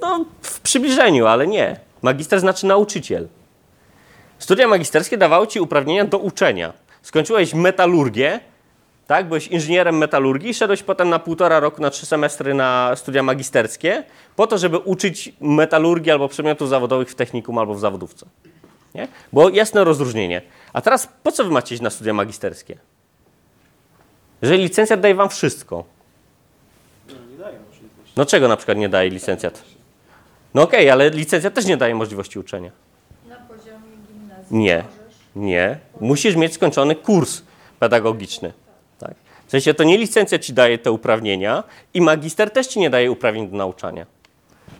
No, w przybliżeniu, ale nie. Magister znaczy nauczyciel. Studia magisterskie dawały ci uprawnienia do uczenia. Skończyłeś metalurgię, tak? Byłeś inżynierem metalurgii, szedłeś potem na półtora roku, na trzy semestry na studia magisterskie, po to, żeby uczyć metalurgii albo przedmiotów zawodowych w technikum albo w zawodówce. Nie? Było jasne rozróżnienie. A teraz po co wy macie iść na studia magisterskie? Jeżeli licencjat daje wam wszystko. No czego na przykład nie daje licencjat? No okej, okay, ale licencja też nie daje możliwości uczenia. Na poziomie gimnazjum Nie, nie. Musisz mieć skończony kurs pedagogiczny. Tak? W sensie to nie licencja ci daje te uprawnienia i magister też ci nie daje uprawnień do nauczania.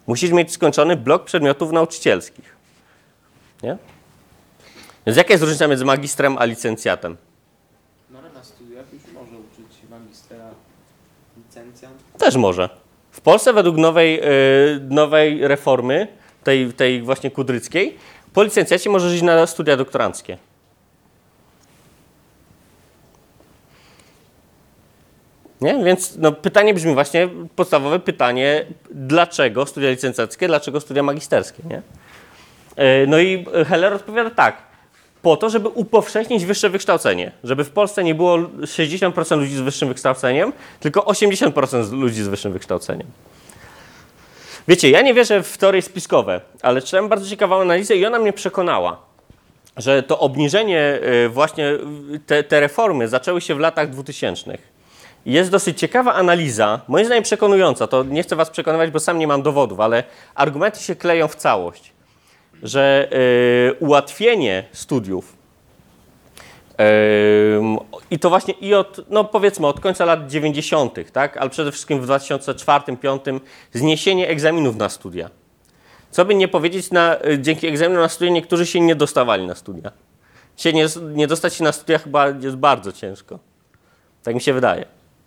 Musisz mieć skończony blok przedmiotów nauczycielskich. Nie? Więc jaka jest różnica między magistrem a licencjatem? No ale na studiach już może uczyć magistra, licencjant. Też może. W Polsce według nowej, y, nowej reformy, tej, tej właśnie kudryckiej, po licencjacie możesz iść na studia doktoranckie. Nie? Więc no, pytanie brzmi właśnie, podstawowe pytanie, dlaczego studia licencjackie, dlaczego studia magisterskie, nie? E, No i Heller odpowiada tak, po to, żeby upowszechnić wyższe wykształcenie, żeby w Polsce nie było 60% ludzi z wyższym wykształceniem, tylko 80% z- ludzi z wyższym wykształceniem. Wiecie, ja nie wierzę w teorie spiskowe, ale czytałem bardzo ciekawą analizę i ona mnie przekonała, że to obniżenie y, właśnie te, te reformy zaczęły się w latach 2000. I Jest dosyć ciekawa analiza, moim zdaniem przekonująca. To nie chcę Was przekonywać, bo sam nie mam dowodów, ale argumenty się kleją w całość, że y, ułatwienie studiów Ym, I to właśnie i od, no powiedzmy, od końca lat 90., tak? ale przede wszystkim w 2004-2005 zniesienie egzaminów na studia. Co by nie powiedzieć, na, y, dzięki egzaminom na studia niektórzy się nie dostawali na studia. Się nie, nie dostać się na studia chyba jest bardzo ciężko. Tak mi się wydaje.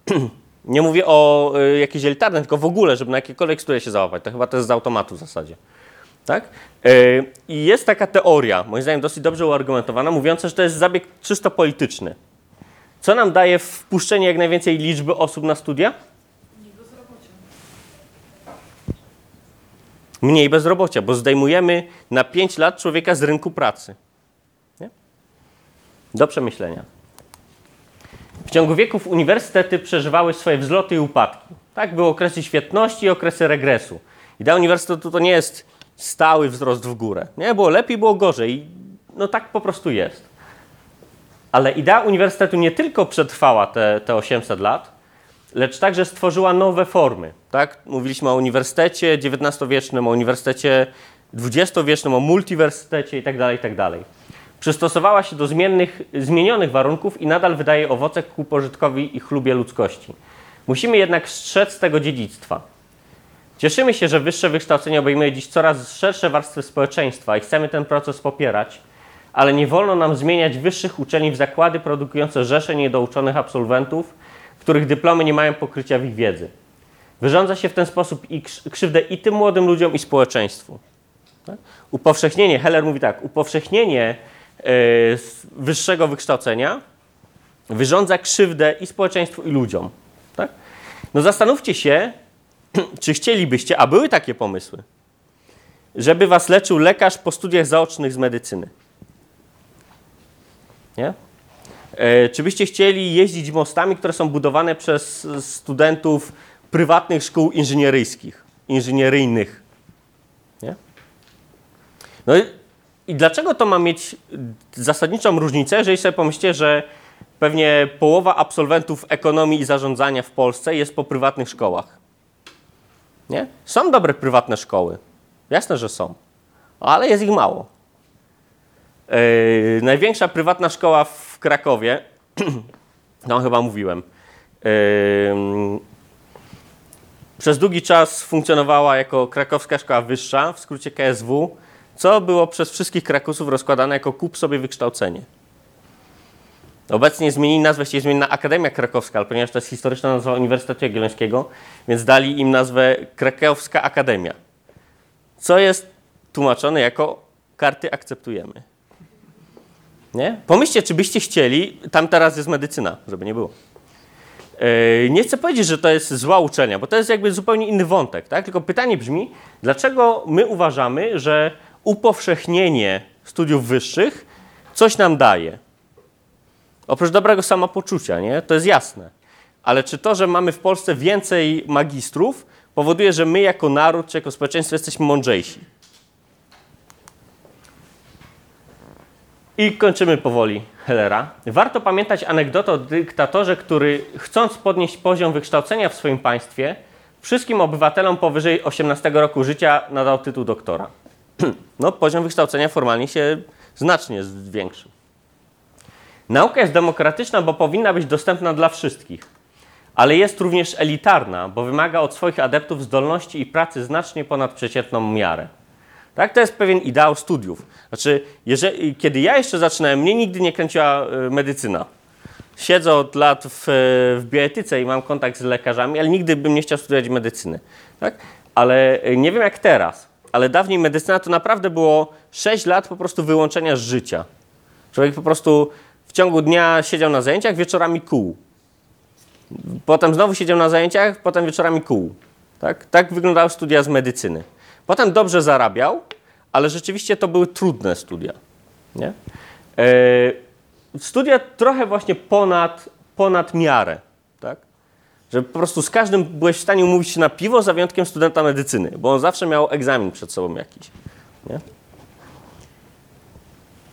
(clears throat) nie mówię o y, jakiejś elitarnej, tylko w ogóle, żeby na jakiekolwiek studia się załapać. To chyba to jest z automatu w zasadzie. Tak? Yy, I jest taka teoria, moim zdaniem dosyć dobrze uargumentowana, mówiąca, że to jest zabieg czysto polityczny. Co nam daje wpuszczenie jak najwięcej liczby osób na studia? Mniej bezrobocia, bo zdejmujemy na 5 lat człowieka z rynku pracy. Nie? Do przemyślenia. W ciągu wieków uniwersytety przeżywały swoje wzloty i upadki. Tak, były okresy świetności i okresy regresu. Idea uniwersytetu to nie jest stały wzrost w górę. Nie, było lepiej, było gorzej. No tak po prostu jest. Ale idea uniwersytetu nie tylko przetrwała te, te 800 lat, lecz także stworzyła nowe formy. Tak? Mówiliśmy o uniwersytecie XIX-wiecznym, o uniwersytecie XX-wiecznym, o multiwersytecie itd., itd. Przystosowała się do zmiennych, zmienionych warunków i nadal wydaje owoce ku pożytkowi i chlubie ludzkości. Musimy jednak strzec tego dziedzictwa. Cieszymy się, że wyższe wykształcenie obejmuje dziś coraz szersze warstwy społeczeństwa i chcemy ten proces popierać, ale nie wolno nam zmieniać wyższych uczelni w zakłady produkujące rzesze niedouczonych absolwentów, których dyplomy nie mają pokrycia w ich wiedzy. Wyrządza się w ten sposób i krz- krzywdę i tym młodym ludziom, i społeczeństwu. Tak? Upowszechnienie, Heller mówi tak, upowszechnienie e, wyższego wykształcenia wyrządza krzywdę i społeczeństwu, i ludziom. Tak? No zastanówcie się, (clears throat) czy chcielibyście, a były takie pomysły, żeby was leczył lekarz po studiach zaocznych z medycyny? Nie? E, czy byście chcieli jeździć mostami, które są budowane przez studentów prywatnych szkół inżynieryjskich, inżynieryjnych? Nie? No i, i dlaczego to ma mieć zasadniczą różnicę, jeżeli sobie pomyślicie, że pewnie połowa absolwentów ekonomii i zarządzania w Polsce jest po prywatnych szkołach? Nie? Są dobre prywatne szkoły. Jasne, że są. Ale jest ich mało. Yy, największa prywatna szkoła w Krakowie, (clears throat) no chyba mówiłem, yy, przez długi czas funkcjonowała jako krakowska szkoła wyższa, w skrócie KSW, co było przez wszystkich Krakusów rozkładane jako kup sobie wykształcenie. Obecnie zmienili nazwę, się zmieni na Akademia Krakowska, ale ponieważ to jest historyczna nazwa Uniwersytetu Jagiellońskiego, więc dali im nazwę Krakowska Akademia. Co jest tłumaczone jako karty akceptujemy. Nie? Pomyślcie, czy byście chcieli, tam teraz jest medycyna, żeby nie było. Yy, Nie chcę powiedzieć, że to jest zła uczelnia, bo to jest jakby zupełnie inny wątek, tak? Tylko pytanie brzmi, dlaczego my uważamy, że upowszechnienie studiów wyższych coś nam daje? Oprócz dobrego samopoczucia, nie? To jest jasne. Ale czy to, że mamy w Polsce więcej magistrów, powoduje, że my jako naród czy jako społeczeństwo jesteśmy mądrzejsi? I kończymy powoli Hellera. Warto pamiętać anegdotę o dyktatorze, który chcąc podnieść poziom wykształcenia w swoim państwie, wszystkim obywatelom powyżej 18 roku życia nadał tytuł doktora. (clears throat) No, poziom wykształcenia formalnie się znacznie zwiększył. Nauka jest demokratyczna, bo powinna być dostępna dla wszystkich. ale jest również elitarna, bo wymaga od swoich adeptów zdolności i pracy znacznie ponad przeciętną miarę. Tak? To jest pewien ideał studiów. Znaczy, jeżeli, kiedy ja jeszcze zaczynałem, mnie nigdy nie kręciła y, medycyna. Siedzę od lat w, w bioetyce i mam kontakt z lekarzami, ale nigdy bym nie chciał studiować medycyny. Tak? Ale y, nie wiem jak teraz, ale dawniej medycyna to naprawdę było 6 lat po prostu wyłączenia z życia. Człowiek po prostu w ciągu dnia siedział na zajęciach, wieczorami kół. Potem znowu siedział na zajęciach, potem wieczorami kół. Tak, tak wyglądały studia z medycyny. Potem dobrze zarabiał, ale rzeczywiście to były trudne studia. Nie? E, studia trochę właśnie ponad, ponad miarę. Tak? Że po prostu z każdym byłeś w stanie umówić się na piwo, za wyjątkiem studenta medycyny, bo on zawsze miał egzamin przed sobą jakiś. Nie?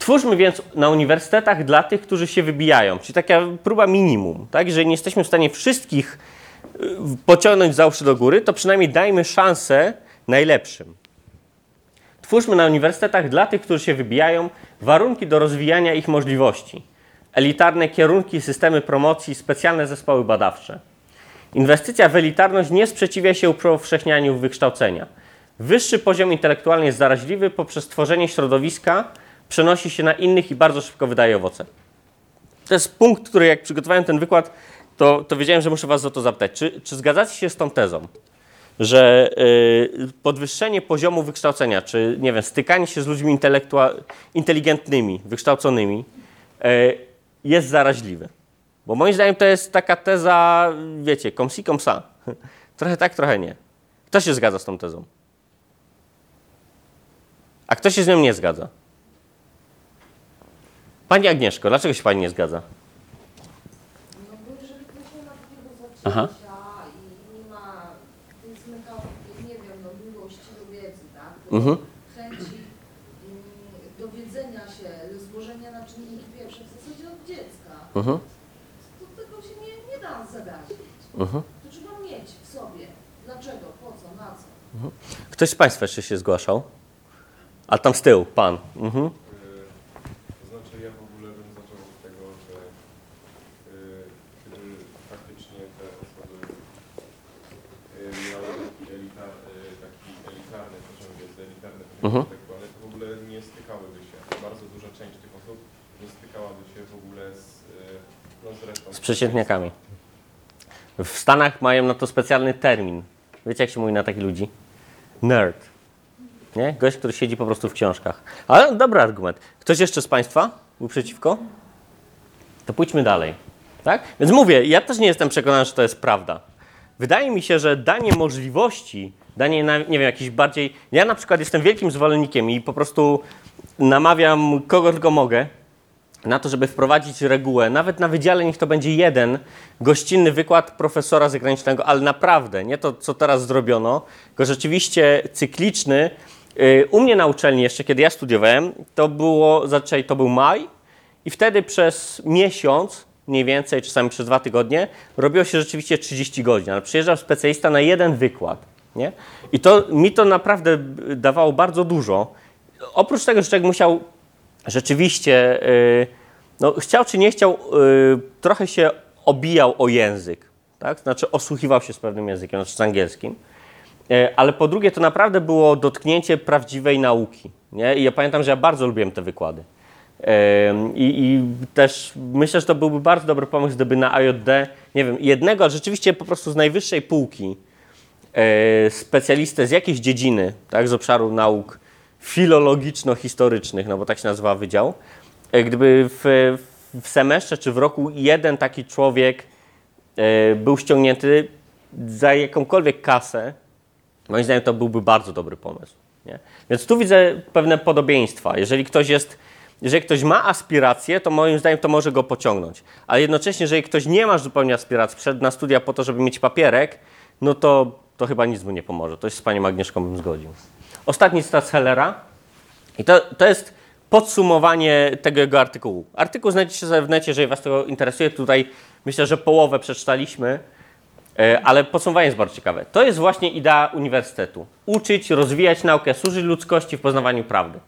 Twórzmy więc na uniwersytetach dla tych, którzy się wybijają, czyli taka próba minimum. Tak? Jeżeli nie jesteśmy w stanie wszystkich y, pociągnąć za uszy do góry, to przynajmniej dajmy szansę najlepszym. Twórzmy na uniwersytetach dla tych, którzy się wybijają, warunki do rozwijania ich możliwości. Elitarne kierunki, systemy promocji, specjalne zespoły badawcze. Inwestycja w elitarność nie sprzeciwia się upowszechnianiu wykształcenia. Wyższy poziom intelektualny jest zaraźliwy, poprzez tworzenie środowiska przenosi się na innych i bardzo szybko wydaje owoce. To jest punkt, który jak przygotowałem ten wykład, to, to wiedziałem, że muszę Was o to zapytać. Czy, czy zgadzacie się z tą tezą, że y, podwyższenie poziomu wykształcenia, czy nie wiem, stykanie się z ludźmi inteligentnymi, wykształconymi, y, jest zaraźliwe? Bo moim zdaniem to jest taka teza, wiecie, comme ci, comme ça. Trochę tak, trochę nie. Kto się zgadza z tą tezą? A kto się z nią nie zgadza? Pani Agnieszko, dlaczego się Pani nie zgadza? No bo jeżeli ktoś nie ma takiego Aha. zacięcia i nie ma tej smyka, nie wiem, no miłości do wiedzy, tak? Do Mhm. chęci mm, dowiedzenia się, złożenia na czynniki pierwsze w zasadzie od dziecka. Mhm. To tego się nie, nie da zagadzić. Mhm. To trzeba mieć w sobie. Dlaczego, po co, na co? Ktoś z Państwa jeszcze się zgłaszał? A tam z tyłu, Pan. Mhm. Y, To znaczy ja w ogóle bym zaczął od tego, że y, kiedy faktycznie te osoby y, miały taki, elitar, y, taki elitarny poziom wiedzy, elitarny poziom Mhm. intelektualny, to w ogóle nie stykałyby się. Bardzo duża część tych osób nie stykałaby się w ogóle z, y, no z resztą. Z przeciętniakami. W Stanach mają na to specjalny termin. Wiecie, jak się mówi na takich ludzi? Nerd. Nie? Gość, który siedzi po prostu w książkach. Ale dobry argument. Ktoś jeszcze z Państwa był przeciwko? To pójdźmy dalej. Tak? Więc mówię, ja też nie jestem przekonany, że to jest prawda. Wydaje mi się, że danie możliwości, danie, nie wiem, jakiś bardziej. Ja na przykład jestem wielkim zwolennikiem i po prostu namawiam kogo tylko mogę, na to, żeby wprowadzić regułę, nawet na wydziale niech to będzie jeden gościnny wykład profesora zagranicznego, ale naprawdę, nie to, co teraz zrobiono, tylko rzeczywiście cykliczny. Yy, U mnie na uczelni jeszcze, kiedy ja studiowałem, to było, zazwyczaj to był maj i wtedy przez miesiąc, mniej więcej, czasami przez dwa tygodnie, robiło się rzeczywiście 30 godzin, ale przyjeżdżał specjalista na jeden wykład, nie? I to, mi to naprawdę dawało bardzo dużo. Oprócz tego, że człowiek musiał rzeczywiście, y, no, chciał czy nie chciał, y, trochę się obijał o język, tak? Znaczy osłuchiwał się z pewnym językiem, znaczy z angielskim. Y, Ale po drugie, to naprawdę było dotknięcie prawdziwej nauki. Nie? I ja pamiętam, że ja bardzo lubiłem te wykłady. I, I też myślę, że to byłby bardzo dobry pomysł, gdyby na AJD, nie wiem, jednego, ale rzeczywiście po prostu z najwyższej półki specjalistę z jakiejś dziedziny, tak, z obszaru nauk filologiczno-historycznych, no bo tak się nazywa wydział, e, gdyby w, w semestrze czy w roku jeden taki człowiek e, był ściągnięty za jakąkolwiek kasę, moim zdaniem to byłby bardzo dobry pomysł. Nie? Więc tu widzę pewne podobieństwa. Jeżeli ktoś jest, jeżeli ktoś ma aspiracje, to moim zdaniem to może go pociągnąć. Ale jednocześnie, jeżeli ktoś nie ma zupełnie aspiracji, wszedł na studia po to, żeby mieć papierek, no to, to chyba nic mu nie pomoże. To się z panią Agnieszką bym zgodził. Ostatni cytat Hellera. I to, to jest podsumowanie tego jego artykułu. Artykuł znajdziecie sobie w necie, jeżeli was to interesuje. Tutaj myślę, że połowę przeczytaliśmy. E, Ale podsumowanie jest bardzo ciekawe. To jest właśnie idea uniwersytetu. Uczyć, rozwijać naukę, służyć ludzkości w poznawaniu prawdy.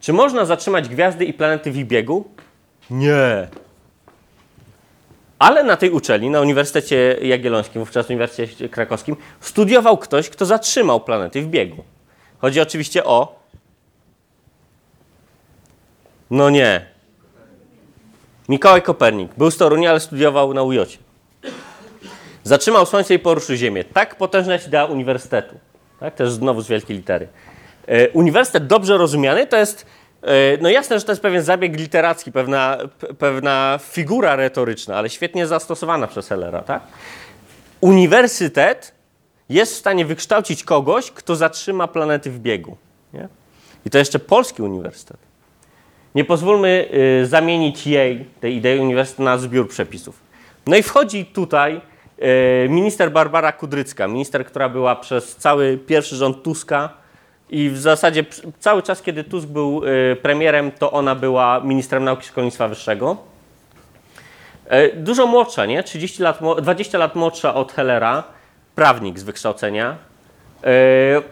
Czy można zatrzymać gwiazdy i planety w ich biegu? Nie. Ale na tej uczelni, na Uniwersytecie Jagiellońskim, wówczas Uniwersytecie Krakowskim, studiował ktoś, kto zatrzymał planety w biegu. Chodzi oczywiście o. No nie. Mikołaj Kopernik. Był z Torunia, ale studiował na UJ. Zatrzymał Słońce i poruszył Ziemię. Tak potężna jest idea uniwersytetu. Tak? Też znowu z wielkiej litery. E, uniwersytet dobrze rozumiany to jest, e, no jasne, że to jest pewien zabieg literacki, pewna, pewna figura retoryczna, ale świetnie zastosowana przez Hellera. Tak? Uniwersytet jest w stanie wykształcić kogoś, kto zatrzyma planety w biegu. Nie? I to jeszcze polski uniwersytet. Nie pozwólmy y, zamienić jej, tej idei uniwersytetu, na zbiór przepisów. No i wchodzi tutaj y, minister Barbara Kudrycka, minister, która była przez cały pierwszy rząd Tuska i w zasadzie cały czas, kiedy Tusk był y, premierem, to ona była ministrem nauki i szkolnictwa wyższego. E, Dużo młodsza, nie? 30 lat, mło- 20 lat młodsza od Hellera, prawnik z wykształcenia. E,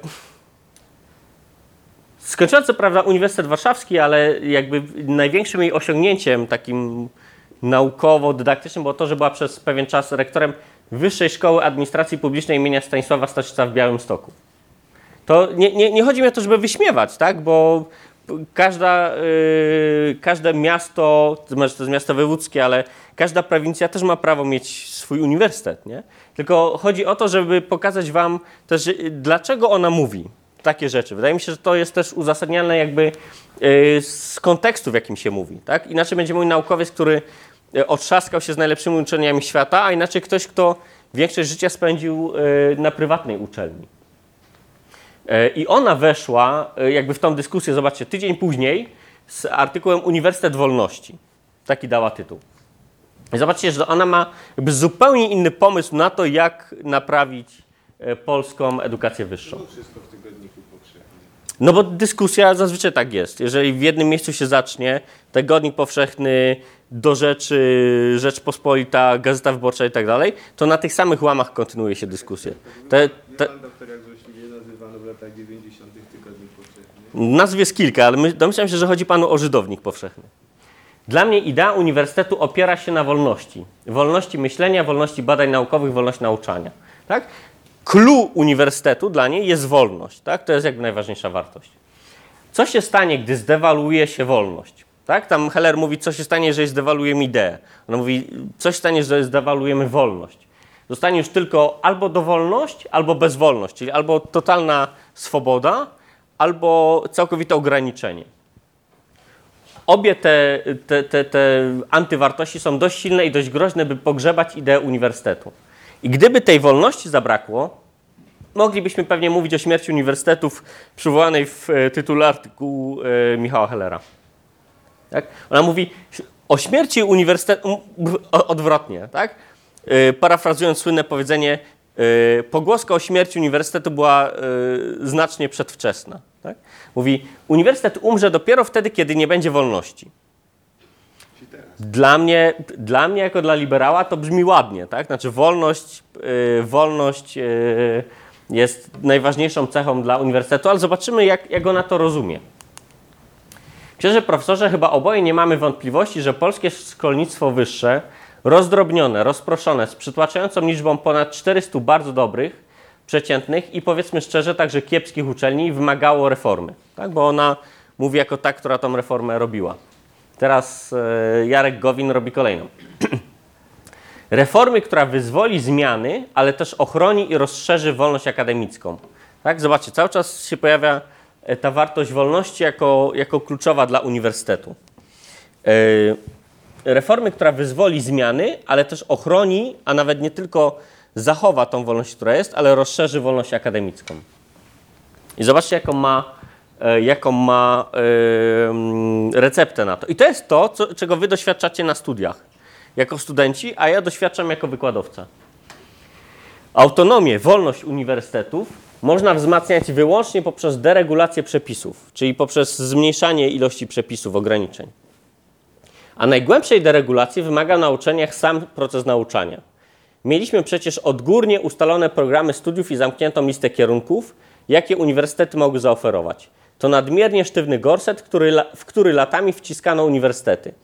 Skończyła co prawda Uniwersytet Warszawski, ale jakby największym jej osiągnięciem takim naukowo-dydaktycznym było to, że była przez pewien czas rektorem Wyższej Szkoły Administracji Publicznej imienia Stanisława Staszica w Białymstoku. To nie, nie, nie chodzi mi o to, żeby wyśmiewać, tak? bo każda, yy, każde miasto, to znaczy to jest miasto wojewódzkie, ale każda prowincja też ma prawo mieć swój uniwersytet. Nie? Tylko chodzi o to, żeby pokazać wam też, że- dlaczego ona mówi takie rzeczy. Wydaje mi się, że to jest też uzasadniane jakby yy, z kontekstu, w jakim się mówi. Tak? Inaczej będzie mój naukowiec, który yy, otrzaskał się z najlepszymi uczelniami świata, a inaczej ktoś, kto większość życia spędził yy, na prywatnej uczelni. E, I ona weszła e, jakby w tą dyskusję, zobaczcie, tydzień później z artykułem Uniwersytet Wolności. Taki dała tytuł. I zobaczcie, że ona ma jakby zupełnie inny pomysł na to, jak naprawić e, polską edukację wyższą. No bo dyskusja zazwyczaj tak jest. Jeżeli w jednym miejscu się zacznie, tygodnik powszechny, do rzeczy, Rzeczpospolita, Gazeta Wyborcza i tak dalej, to na tych samych łamach kontynuuje się dyskusja. Te, te, pan doktor, jak złośliwie nazywano w latach 90. tygodnik powszechny? Nazw jest kilka, ale my, domyślam się, że chodzi panu o żydownik powszechny. Dla mnie idea uniwersytetu opiera się na wolności. Wolności myślenia, wolności badań naukowych, wolności nauczania. Tak? Clue uniwersytetu dla niej jest wolność. Tak? To jest jakby najważniejsza wartość. Co się stanie, gdy zdewaluuje się wolność? Tak? Tam Heller mówi, co się stanie, jeżeli zdewaluujemy ideę. Ona mówi, co się stanie, że zdewalujemy wolność. Zostanie już tylko albo dowolność, albo bezwolność, czyli albo totalna swoboda, albo całkowite ograniczenie. Obie te, te, te, te antywartości są dość silne i dość groźne, by pogrzebać ideę uniwersytetu. I gdyby tej wolności zabrakło, moglibyśmy pewnie mówić o śmierci uniwersytetów przywołanej w e, tytule artykułu e, Michała Hellera. Tak? Ona mówi o śmierci uniwersytetu, odwrotnie, tak? E, parafrazując słynne powiedzenie, e, pogłoska o śmierci uniwersytetu była e, znacznie przedwczesna. Tak? Mówi, uniwersytet umrze dopiero wtedy, kiedy nie będzie wolności. Dla mnie, dla mnie jako dla liberała to brzmi ładnie, tak? Znaczy wolność, wolność jest najważniejszą cechą dla uniwersytetu, ale zobaczymy jak, jak ona to rozumie. Księże profesorze, chyba oboje nie mamy wątpliwości, że polskie szkolnictwo wyższe, rozdrobnione, rozproszone, z przytłaczającą liczbą ponad 400 bardzo dobrych, przeciętnych i powiedzmy szczerze także kiepskich uczelni wymagało reformy. Tak? Bo ona mówi jako ta, która tą reformę robiła. Teraz e, Jarek Gowin robi kolejną. (clears throat) Reformy, która wyzwoli zmiany, ale też ochroni i rozszerzy wolność akademicką. Tak? Zobaczcie, cały czas się pojawia e, ta wartość wolności jako, jako kluczowa dla uniwersytetu. E, Reformy, która wyzwoli zmiany, ale też ochroni, a nawet nie tylko zachowa tą wolność, która jest, ale rozszerzy wolność akademicką. I zobaczcie, jaką ma, e, jaką ma mm, receptę na to. I to jest to, co, czego wy doświadczacie na studiach jako studenci, a ja doświadczam jako wykładowca. Autonomię, wolność uniwersytetów można wzmacniać wyłącznie poprzez deregulację przepisów, czyli poprzez zmniejszanie ilości przepisów, ograniczeń. A najgłębszej deregulacji wymaga na uczelniach sam proces nauczania. Mieliśmy przecież odgórnie ustalone programy studiów i zamkniętą listę kierunków, jakie uniwersytety mogły zaoferować. To nadmiernie sztywny gorset, który, w który latami wciskano uniwersytety.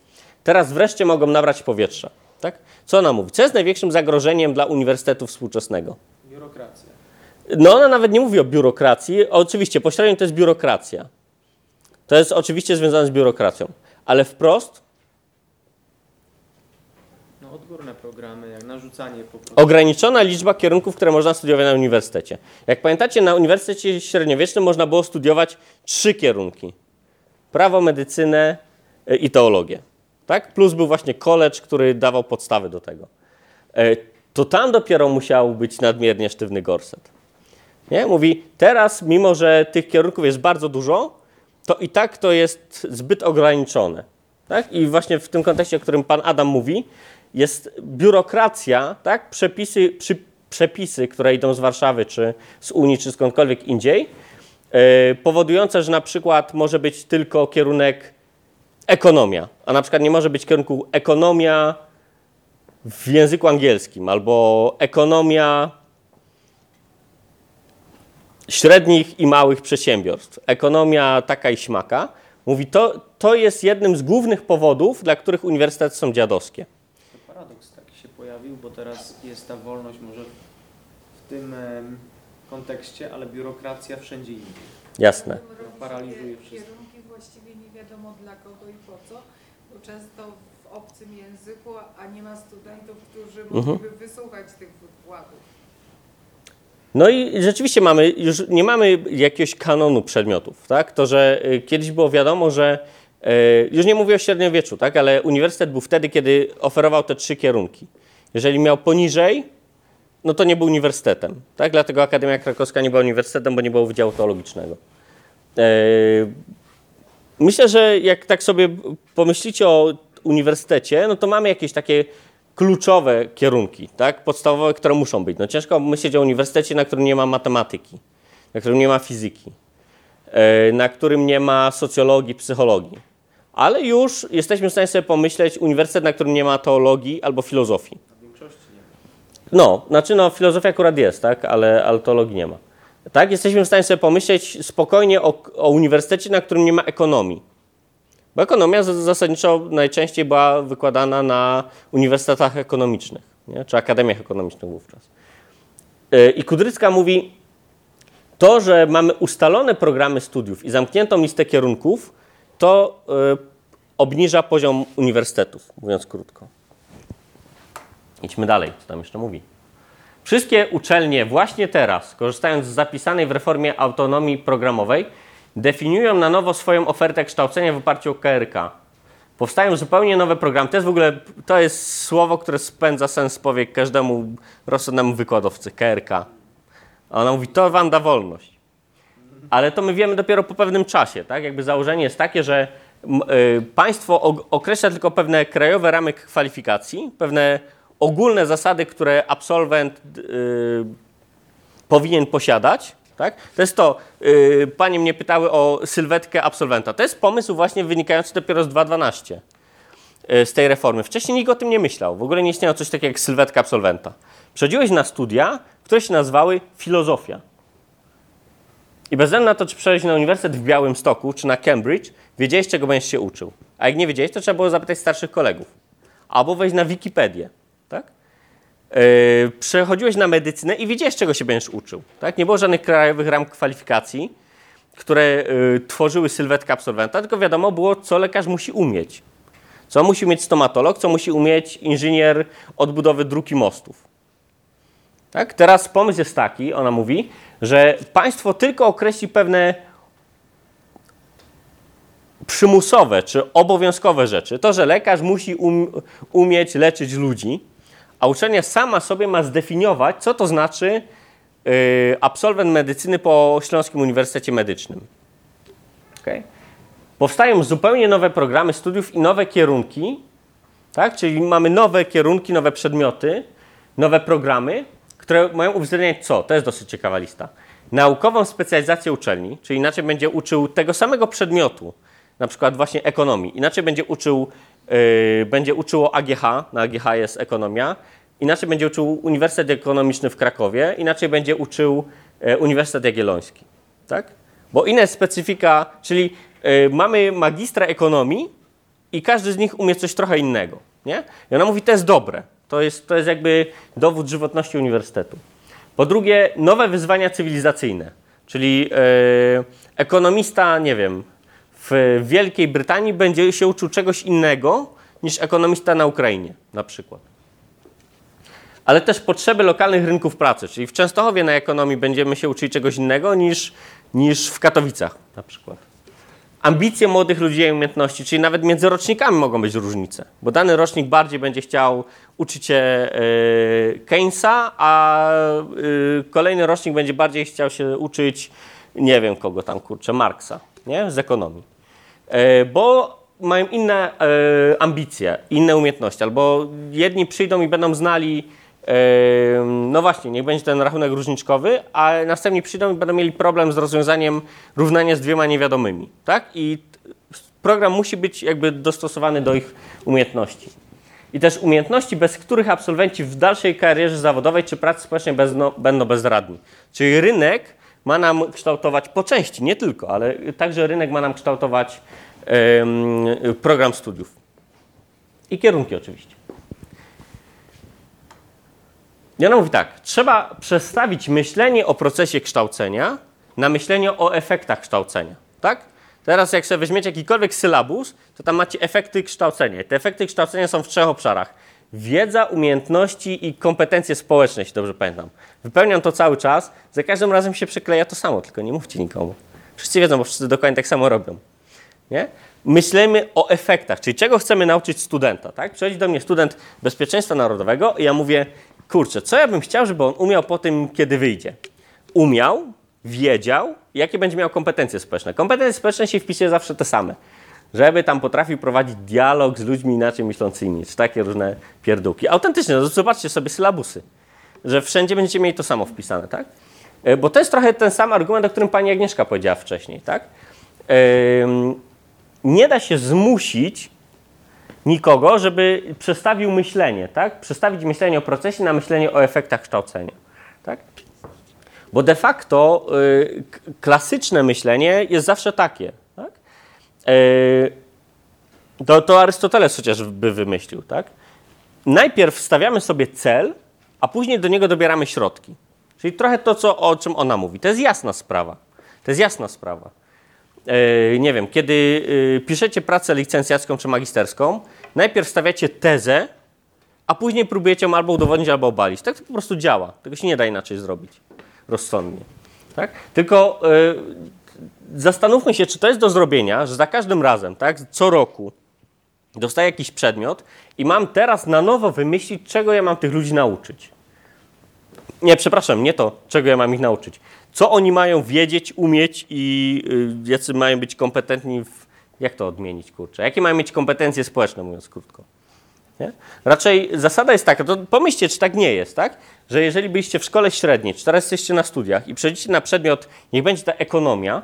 Teraz wreszcie mogą nabrać powietrza. Tak? Co ona mówi? Co jest największym zagrożeniem dla uniwersytetu współczesnego? Biurokracja. No ona nawet nie mówi o biurokracji. Oczywiście pośrednio to jest biurokracja. To jest oczywiście związane z biurokracją. Ale wprost No odgórne programy, jak narzucanie po prostu. ograniczona liczba kierunków, które można studiować na uniwersytecie. Jak pamiętacie, na Uniwersytecie Średniowiecznym można było studiować trzy kierunki. Prawo, medycynę y, i teologię. Tak? Plus był właśnie college, który dawał podstawy do tego. E, To tam dopiero musiał być nadmiernie sztywny gorset. Nie? Mówi, teraz mimo, że tych kierunków jest bardzo dużo, to i tak to jest zbyt ograniczone. Tak? I właśnie w tym kontekście, o którym pan Adam mówi, jest biurokracja, tak? przepisy, przy, przepisy, które idą z Warszawy, czy z Unii, czy skądkolwiek indziej, e, powodujące, że na przykład może być tylko kierunek ekonomia, a na przykład nie może być kierunku ekonomia w języku angielskim albo ekonomia średnich i małych przedsiębiorstw, ekonomia taka i śmaka. Mówi, to, to jest jednym z głównych powodów, dla których uniwersytety są dziadowskie. Bo teraz jest ta wolność może w tym kontekście, ale biurokracja wszędzie indziej. Jasne. Paraliżuje te wszystko. Kierunki właściwie nie wiadomo dla kogo i po co, bo często w obcym języku, a nie ma studentów, którzy Mhm. mogliby wysłuchać tych wykładów. No i rzeczywiście mamy, już nie mamy jakiegoś kanonu przedmiotów, tak? To, że y, kiedyś było wiadomo, że y, już nie mówię o średniowieczu, tak? Ale uniwersytet był wtedy, kiedy oferował te trzy kierunki. Jeżeli miał poniżej, no to nie był uniwersytetem, tak? Dlatego Akademia Krakowska nie była uniwersytetem, bo nie było Wydziału Teologicznego. E, Myślę, że jak tak sobie pomyślicie o uniwersytecie, no to mamy jakieś takie kluczowe kierunki, tak? podstawowe, które muszą być. No ciężko myśleć o uniwersytecie, na którym nie ma matematyki, na którym nie ma fizyki, e, na którym nie ma socjologii, psychologii. Ale już jesteśmy w stanie sobie pomyśleć uniwersytet, na którym nie ma teologii albo filozofii. W większości nie ma. No, znaczy no, filozofia akurat jest, tak, ale, ale teologii nie ma. Tak, jesteśmy w stanie sobie pomyśleć spokojnie o, o uniwersytecie, na którym nie ma ekonomii. Bo ekonomia zasadniczo najczęściej była wykładana na uniwersytetach ekonomicznych, nie? czy akademiach ekonomicznych wówczas. Yy, I Kudrycka mówi, to, że mamy ustalone programy studiów i zamkniętą listę kierunków, to yy, obniża poziom uniwersytetów, mówiąc krótko. Idźmy dalej, co tam jeszcze mówi. Wszystkie uczelnie właśnie teraz, korzystając z zapisanej w reformie autonomii programowej, definiują na nowo swoją ofertę kształcenia w oparciu o KRK. Powstają zupełnie nowe programy. To jest w ogóle to jest słowo, które spędza sens powiek każdemu rozsądnemu wykładowcy KRK. Ona mówi, to wam da wolność. Ale to my wiemy dopiero po pewnym czasie. Tak? Jakby założenie jest takie, że y, państwo określa tylko pewne krajowe ramy kwalifikacji, pewne ogólne zasady, które absolwent y, powinien posiadać. Tak? To jest to, y, panie mnie pytały o sylwetkę absolwenta. To jest pomysł właśnie wynikający dopiero z 2.12 y, z tej reformy. Wcześniej nikt o tym nie myślał. W ogóle nie istniało coś takiego jak sylwetka absolwenta. Przechodziłeś na studia, które się nazywały filozofia. I bez względu na to, czy przejść na uniwersytet w Białymstoku, czy na Cambridge, wiedziałeś, czego będziesz się uczył. A jak nie wiedziałeś, to trzeba było zapytać starszych kolegów. Albo wejść na Wikipedię? Yy, przechodziłeś na medycynę i wiedziałeś, czego się będziesz uczył. Tak? Nie było żadnych krajowych ram kwalifikacji, które yy, tworzyły sylwetkę absolwenta, tylko wiadomo było, co lekarz musi umieć. Co musi umieć stomatolog, co musi umieć inżynier odbudowy dróg i mostów. Tak? Teraz pomysł jest taki, ona mówi, że państwo tylko określi pewne przymusowe czy obowiązkowe rzeczy. To, że lekarz musi um, umieć leczyć ludzi, a uczelnia sama sobie ma zdefiniować, co to znaczy yy, absolwent medycyny po Śląskim Uniwersytecie Medycznym. Okay? Powstają zupełnie nowe programy studiów i nowe kierunki, tak? czyli mamy nowe kierunki, nowe przedmioty, nowe programy, które mają uwzględniać co? To jest dosyć ciekawa lista. Naukową specjalizację uczelni, czyli inaczej będzie uczył tego samego przedmiotu, na przykład właśnie ekonomii. Inaczej będzie uczył, będzie uczyło AGH, na AGH jest ekonomia, inaczej będzie uczył Uniwersytet Ekonomiczny w Krakowie, inaczej będzie uczył yy, Uniwersytet Jagielloński. Tak? Bo inna jest specyfika, czyli yy, mamy magistra ekonomii i każdy z nich umie coś trochę innego. Nie? I ona mówi, to jest dobre. To jest, to jest jakby dowód żywotności uniwersytetu. Po drugie, nowe wyzwania cywilizacyjne, czyli ekonomista, nie wiem, w Wielkiej Brytanii będzie się uczył czegoś innego niż ekonomista na Ukrainie, na przykład. Ale też potrzeby lokalnych rynków pracy, czyli w Częstochowie na ekonomii będziemy się uczyć czegoś innego niż, niż w Katowicach, na przykład ambicje młodych ludzi i umiejętności, czyli nawet między rocznikami mogą być różnice, bo dany rocznik bardziej będzie chciał uczyć się e, Keynesa, a e, kolejny rocznik będzie bardziej chciał się uczyć, nie wiem kogo tam, kurczę, Marksa, nie? Z ekonomii. E, bo mają inne e, ambicje, inne umiejętności, albo jedni przyjdą i będą znali Yy, No właśnie, niech będzie ten rachunek różniczkowy, a następni przyjdą i będą mieli problem z rozwiązaniem równania z dwiema niewiadomymi, tak? I program musi być jakby dostosowany do ich umiejętności. I też umiejętności, bez których absolwenci w dalszej karierze zawodowej czy pracy społecznej będą bezradni. Czyli rynek ma nam kształtować po części, nie tylko, ale także rynek ma nam kształtować program studiów. I kierunki oczywiście. I ona mówi tak, trzeba przestawić myślenie o procesie kształcenia na myślenie o efektach kształcenia, tak? Teraz jak sobie weźmiecie jakikolwiek sylabus, to tam macie efekty kształcenia. Te efekty kształcenia są w trzech obszarach. Wiedza, umiejętności i kompetencje społeczne, jeśli dobrze pamiętam. Wypełniam to cały czas, za każdym razem się przykleja to samo, tylko nie mówcie nikomu. Wszyscy wiedzą, bo wszyscy dokładnie tak samo robią. Nie? Myślimy o efektach, czyli czego chcemy nauczyć studenta. Tak? Przychodzi do mnie student bezpieczeństwa narodowego i ja mówię, kurczę, co ja bym chciał, żeby on umiał po tym, kiedy wyjdzie? Umiał, wiedział, jakie będzie miał kompetencje społeczne. Kompetencje społeczne się wpisuje zawsze te same. Żeby tam potrafił prowadzić dialog z ludźmi inaczej myślącymi, czy takie różne pierdółki. Autentycznie, no zobaczcie sobie sylabusy, że wszędzie będziecie mieli to samo wpisane, tak? E, Bo to jest trochę ten sam argument, o którym pani Agnieszka powiedziała wcześniej, tak? Nie da się zmusić nikogo, żeby przestawił myślenie, tak? Przestawić myślenie o procesie na myślenie o efektach kształcenia, tak? Bo de facto y, klasyczne myślenie jest zawsze takie, to, to Arystoteles chociażby wymyślił, tak? Najpierw stawiamy sobie cel, a później do niego dobieramy środki. Czyli trochę to, co, o czym ona mówi. To jest jasna sprawa. To jest jasna sprawa. E, nie wiem, kiedy e, piszecie pracę licencjacką czy magisterską, najpierw stawiacie tezę, a później próbujecie ją albo udowodnić, albo obalić. Tak to po prostu działa. Tego się nie da inaczej zrobić rozsądnie. Tak? Tylko e, zastanówmy się, czy to jest do zrobienia, że za każdym razem, tak, co roku dostaję jakiś przedmiot i mam teraz na nowo wymyślić, czego ja mam tych ludzi nauczyć. Nie, przepraszam, nie to, czego ja mam ich nauczyć. Co oni mają wiedzieć, umieć i y, jacy mają być kompetentni w... Jak to odmienić, kurczę? Jakie mają mieć kompetencje społeczne, mówiąc krótko? Nie? Raczej zasada jest taka, to pomyślcie, czy tak nie jest, tak? Że jeżeli byliście w szkole średniej, czy teraz jesteście na studiach i przejdziecie na przedmiot, niech będzie ta ekonomia,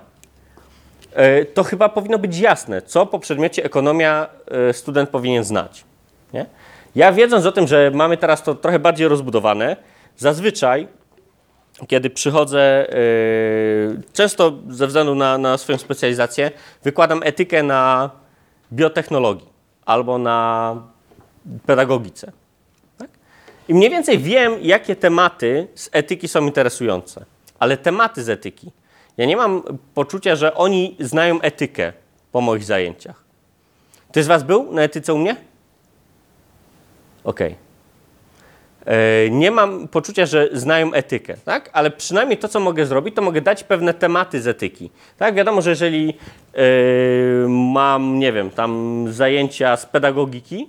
to chyba powinno być jasne, co po przedmiocie ekonomia e, student powinien znać. Nie? Ja wiedząc o tym, że mamy teraz to trochę bardziej rozbudowane, zazwyczaj, kiedy przychodzę, yy, często ze względu na, na swoją specjalizację, wykładam etykę na biotechnologii albo na pedagogice. Tak? I mniej więcej wiem, jakie tematy z etyki są interesujące, ale tematy z etyki. Ja nie mam poczucia, że oni znają etykę po moich zajęciach. Ktoś z Was był na etyce u mnie? Okej. E, Nie mam poczucia, że znają etykę, tak? ale przynajmniej to, co mogę zrobić, to mogę dać pewne tematy z etyki. Tak? Wiadomo, że jeżeli e, mam, nie wiem, tam zajęcia z pedagogiki,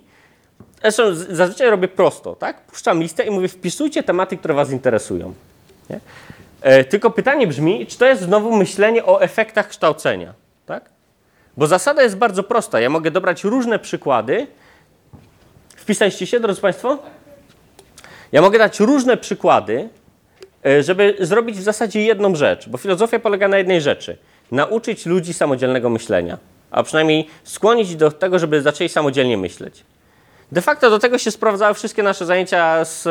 zresztą zazwyczaj robię prosto, tak? Puszczam listę i mówię, wpisujcie tematy, które Was interesują. Nie? E, Tylko pytanie brzmi, czy to jest znowu myślenie o efektach kształcenia, tak? Bo zasada jest bardzo prosta. Ja mogę dobrać różne przykłady. Wpisaliście się, drodzy Państwo? Ja mogę dać różne przykłady, e, żeby zrobić w zasadzie jedną rzecz, bo filozofia polega na jednej rzeczy: nauczyć ludzi samodzielnego myślenia, a przynajmniej skłonić do tego, żeby zaczęli samodzielnie myśleć. De facto do tego się sprowadzały wszystkie nasze zajęcia z, e,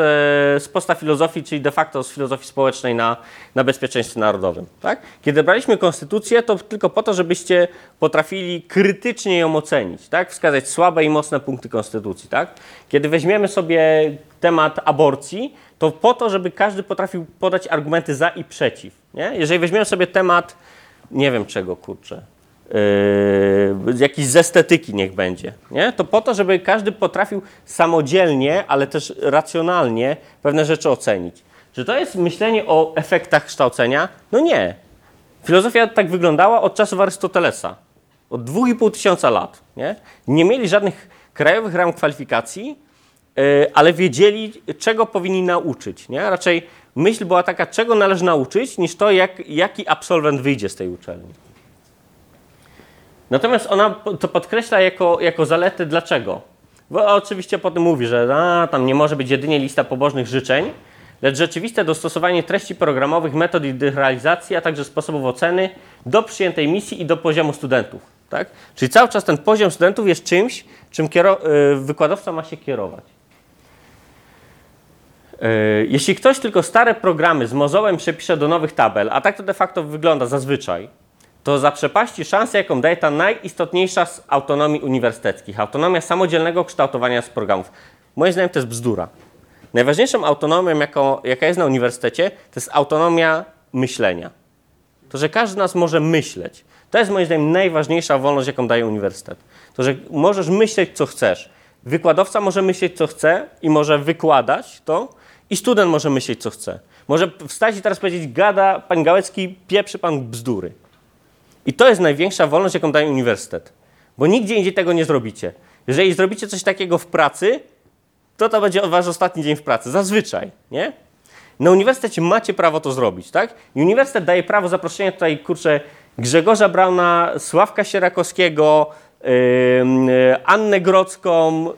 z posta filozofii, czyli de facto z filozofii społecznej na, na bezpieczeństwie narodowym. Tak? Kiedy braliśmy konstytucję, to tylko po to, żebyście potrafili krytycznie ją ocenić, tak? wskazać słabe i mocne punkty konstytucji. Tak? Kiedy weźmiemy sobie temat aborcji, to po to, żeby każdy potrafił podać argumenty za i przeciw. Nie? Jeżeli weźmiemy sobie temat, nie wiem czego, kurczę, yy, jakiś z estetyki niech będzie, nie? to po to, żeby każdy potrafił samodzielnie, ale też racjonalnie pewne rzeczy ocenić. Czy to jest myślenie o efektach kształcenia? No nie. Filozofia tak wyglądała od czasów Arystotelesa. Od 2,5 tysiąca lat. Nie? nie mieli żadnych krajowych ram kwalifikacji, yy, ale wiedzieli, czego powinni nauczyć. Nie? Raczej myśl była taka, czego należy nauczyć, niż to, jak, jaki absolwent wyjdzie z tej uczelni. Natomiast ona to podkreśla jako, jako zaletę dlaczego. Bo oczywiście potem mówi, że a, tam nie może być jedynie lista pobożnych życzeń, lecz rzeczywiste dostosowanie treści programowych, metod ich realizacji, a także sposobów oceny do przyjętej misji i do poziomu studentów. Tak? Czyli cały czas ten poziom studentów jest czymś, czym y, wykładowca ma się kierować. E, Jeśli ktoś tylko stare programy z mozołem przepisze do nowych tabel, a tak to de facto wygląda zazwyczaj, to zaprzepaści szansę, jaką daje ta najistotniejsza z autonomii uniwersyteckich. Autonomia samodzielnego kształtowania z programów. Moim zdaniem to jest bzdura. Najważniejszą autonomią, jaka jest na uniwersytecie, to jest autonomia myślenia. To, że każdy z nas może myśleć. To jest moim zdaniem najważniejsza wolność, jaką daje uniwersytet. To, że możesz myśleć, co chcesz. Wykładowca może myśleć, co chce i może wykładać to, i student może myśleć, co chce. Może wstać i teraz powiedzieć, gada pan Gałecki, pieprzy pan bzdury. I to jest największa wolność, jaką daje uniwersytet. Bo nigdzie indziej tego nie zrobicie. Jeżeli zrobicie coś takiego w pracy, to to będzie wasz ostatni dzień w pracy. Zazwyczaj, nie? Na uniwersytecie macie prawo to zrobić, tak? I uniwersytet daje prawo zaproszenia tutaj, kurczę, Grzegorza Brauna, Sławka Sierakowskiego, ym, y, Annę Grodzką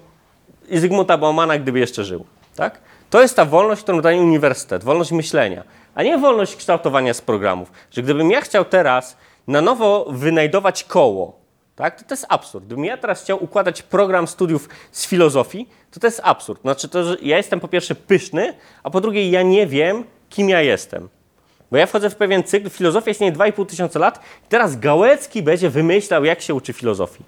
i Zygmunta Baumana, gdyby jeszcze żył, tak? To jest ta wolność, którą daje uniwersytet, wolność myślenia, a nie wolność kształtowania z programów. Że gdybym ja chciał teraz na nowo wynajdować koło, tak? To, to jest absurd. Gdybym ja teraz chciał układać program studiów z filozofii, to to jest absurd. Znaczy to, że ja jestem po pierwsze pyszny, a po drugie ja nie wiem, kim ja jestem. Bo ja wchodzę w pewien cykl, filozofia istnieje 2,5 tysiąca lat i teraz Gałecki będzie wymyślał, jak się uczy filozofii.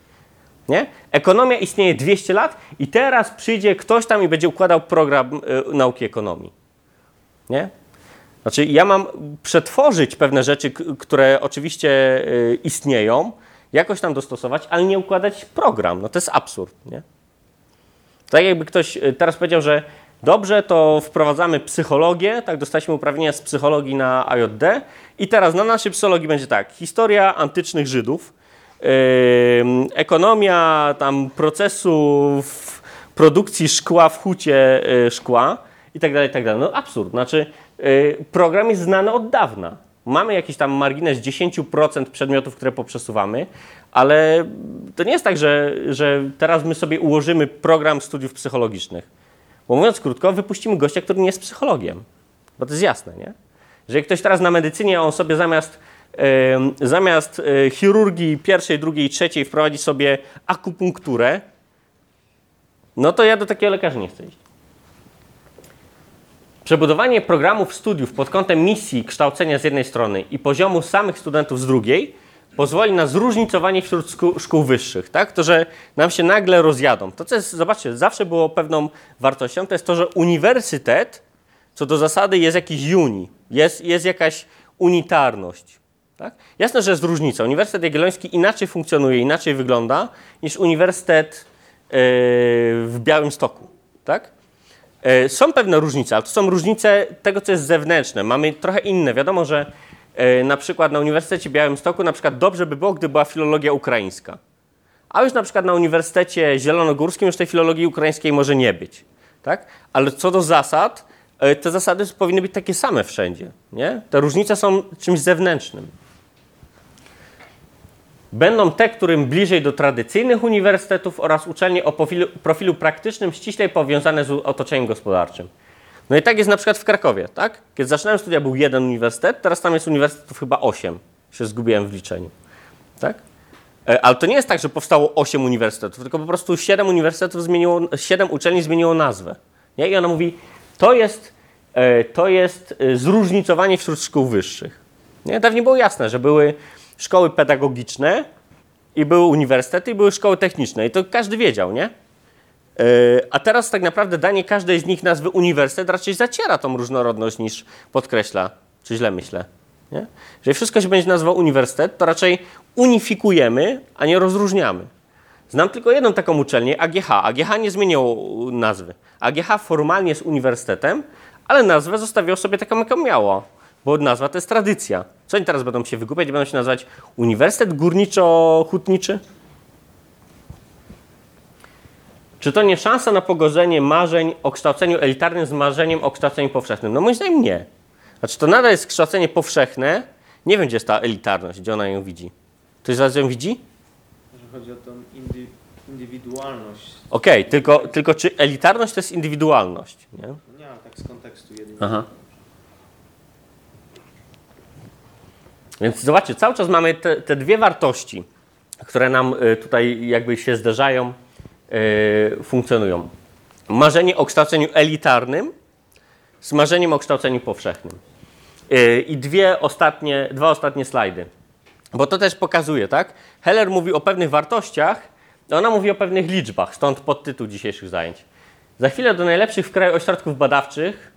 Nie? Ekonomia istnieje 200 lat i teraz przyjdzie ktoś tam i będzie układał program y, nauki ekonomii. Nie? Znaczy, ja mam przetworzyć pewne rzeczy, które oczywiście y, istnieją, jakoś tam dostosować, ale nie układać program. No to jest absurd, nie? Tak jakby ktoś y, teraz powiedział, że dobrze, to wprowadzamy psychologię, tak, dostaliśmy uprawnienia z psychologii na AJD i teraz na naszej psychologii będzie tak, historia antycznych Żydów, ym, ekonomia tam procesów produkcji szkła w hucie y, szkła i tak dalej, i tak dalej. No absurd, znaczy y, program jest znany od dawna. Mamy jakiś tam margines 10% przedmiotów, które poprzesuwamy, ale to nie jest tak, że, że teraz my sobie ułożymy program studiów psychologicznych. Bo mówiąc krótko, wypuścimy gościa, który nie jest psychologiem. Bo to jest jasne, nie? Że jak ktoś teraz na medycynie, on sobie zamiast, zamiast e, chirurgii pierwszej, drugiej, trzeciej wprowadzi sobie akupunkturę, no to ja do takiego lekarza nie chcę iść. Przebudowanie programów studiów pod kątem misji kształcenia z jednej strony i poziomu samych studentów z drugiej pozwoli na zróżnicowanie wśród szkół, wyższych, tak? To, że nam się nagle rozjadą. To, co jest, zobaczcie, zawsze było pewną wartością, to jest to, że uniwersytet co do zasady jest jakiś uni, jest, jest jakaś unitarność. Tak? Jasne, że jest różnica. Uniwersytet Jagielloński inaczej funkcjonuje, inaczej wygląda niż Uniwersytet yy, w Białymstoku. Tak? E, Są pewne różnice, ale to są różnice tego, co jest zewnętrzne. Mamy trochę inne. Wiadomo, że e, na przykład na Uniwersytecie Białymstoku na przykład dobrze by było, gdyby była filologia ukraińska. A już na przykład na Uniwersytecie Zielonogórskim już tej filologii ukraińskiej może nie być. Tak? Ale co do zasad, e, te zasady powinny być takie same wszędzie. Nie? Te różnice są czymś zewnętrznym. Będą te, którym bliżej do tradycyjnych uniwersytetów oraz uczelnie o profilu, profilu praktycznym ściślej powiązane z otoczeniem gospodarczym. No i tak jest na przykład w Krakowie, tak? Kiedy zaczynałem studia był jeden uniwersytet, teraz tam jest uniwersytetów chyba osiem. Się zgubiłem w liczeniu, tak? E, Ale to nie jest tak, że powstało 8 uniwersytetów, tylko po prostu 7 uniwersytetów zmieniło, 7 uczelni zmieniło nazwę. Nie? I ona mówi, to jest, e, to jest e, zróżnicowanie wśród szkół wyższych. Nie? Dawniej było jasne, że były szkoły pedagogiczne i były uniwersytety i były szkoły techniczne i to każdy wiedział, nie? E, A teraz tak naprawdę danie każdej z nich nazwy uniwersytet raczej zaciera tą różnorodność niż podkreśla. Czy źle myślę? Nie? Jeżeli wszystko się będzie nazywał uniwersytet, to raczej unifikujemy, a nie rozróżniamy. Znam tylko jedną taką uczelnię, AGH. AGH nie zmieniło nazwy. AGH formalnie jest uniwersytetem, ale nazwę zostawiło sobie taką, jaką miało, bo nazwa to jest tradycja. Co oni teraz będą się wygupiać? Będą się nazywać Uniwersytet Górniczo-Hutniczy? Czy to nie szansa na pogodzenie marzeń o kształceniu elitarnym z marzeniem o kształceniu powszechnym? No moim zdaniem nie. Znaczy to nadal jest kształcenie powszechne. Nie wiem, gdzie jest ta elitarność, gdzie ona ją widzi. Ktoś z Was ją widzi? Że chodzi o tą indy, indywidualność. Okej, tylko, tylko czy elitarność to jest indywidualność? Nie? Nie, tak z kontekstu jedynie. Aha. Więc zobaczcie, cały czas mamy te, te dwie wartości, które nam y, tutaj jakby się zderzają, y, funkcjonują. Marzenie o kształceniu elitarnym z marzeniem o kształceniu powszechnym. Y, I dwie ostatnie, dwa ostatnie slajdy. Bo to też pokazuje, tak? Heller mówi o pewnych wartościach, ona mówi o pewnych liczbach, stąd podtytuł dzisiejszych zajęć. Za chwilę do najlepszych w kraju ośrodków badawczych,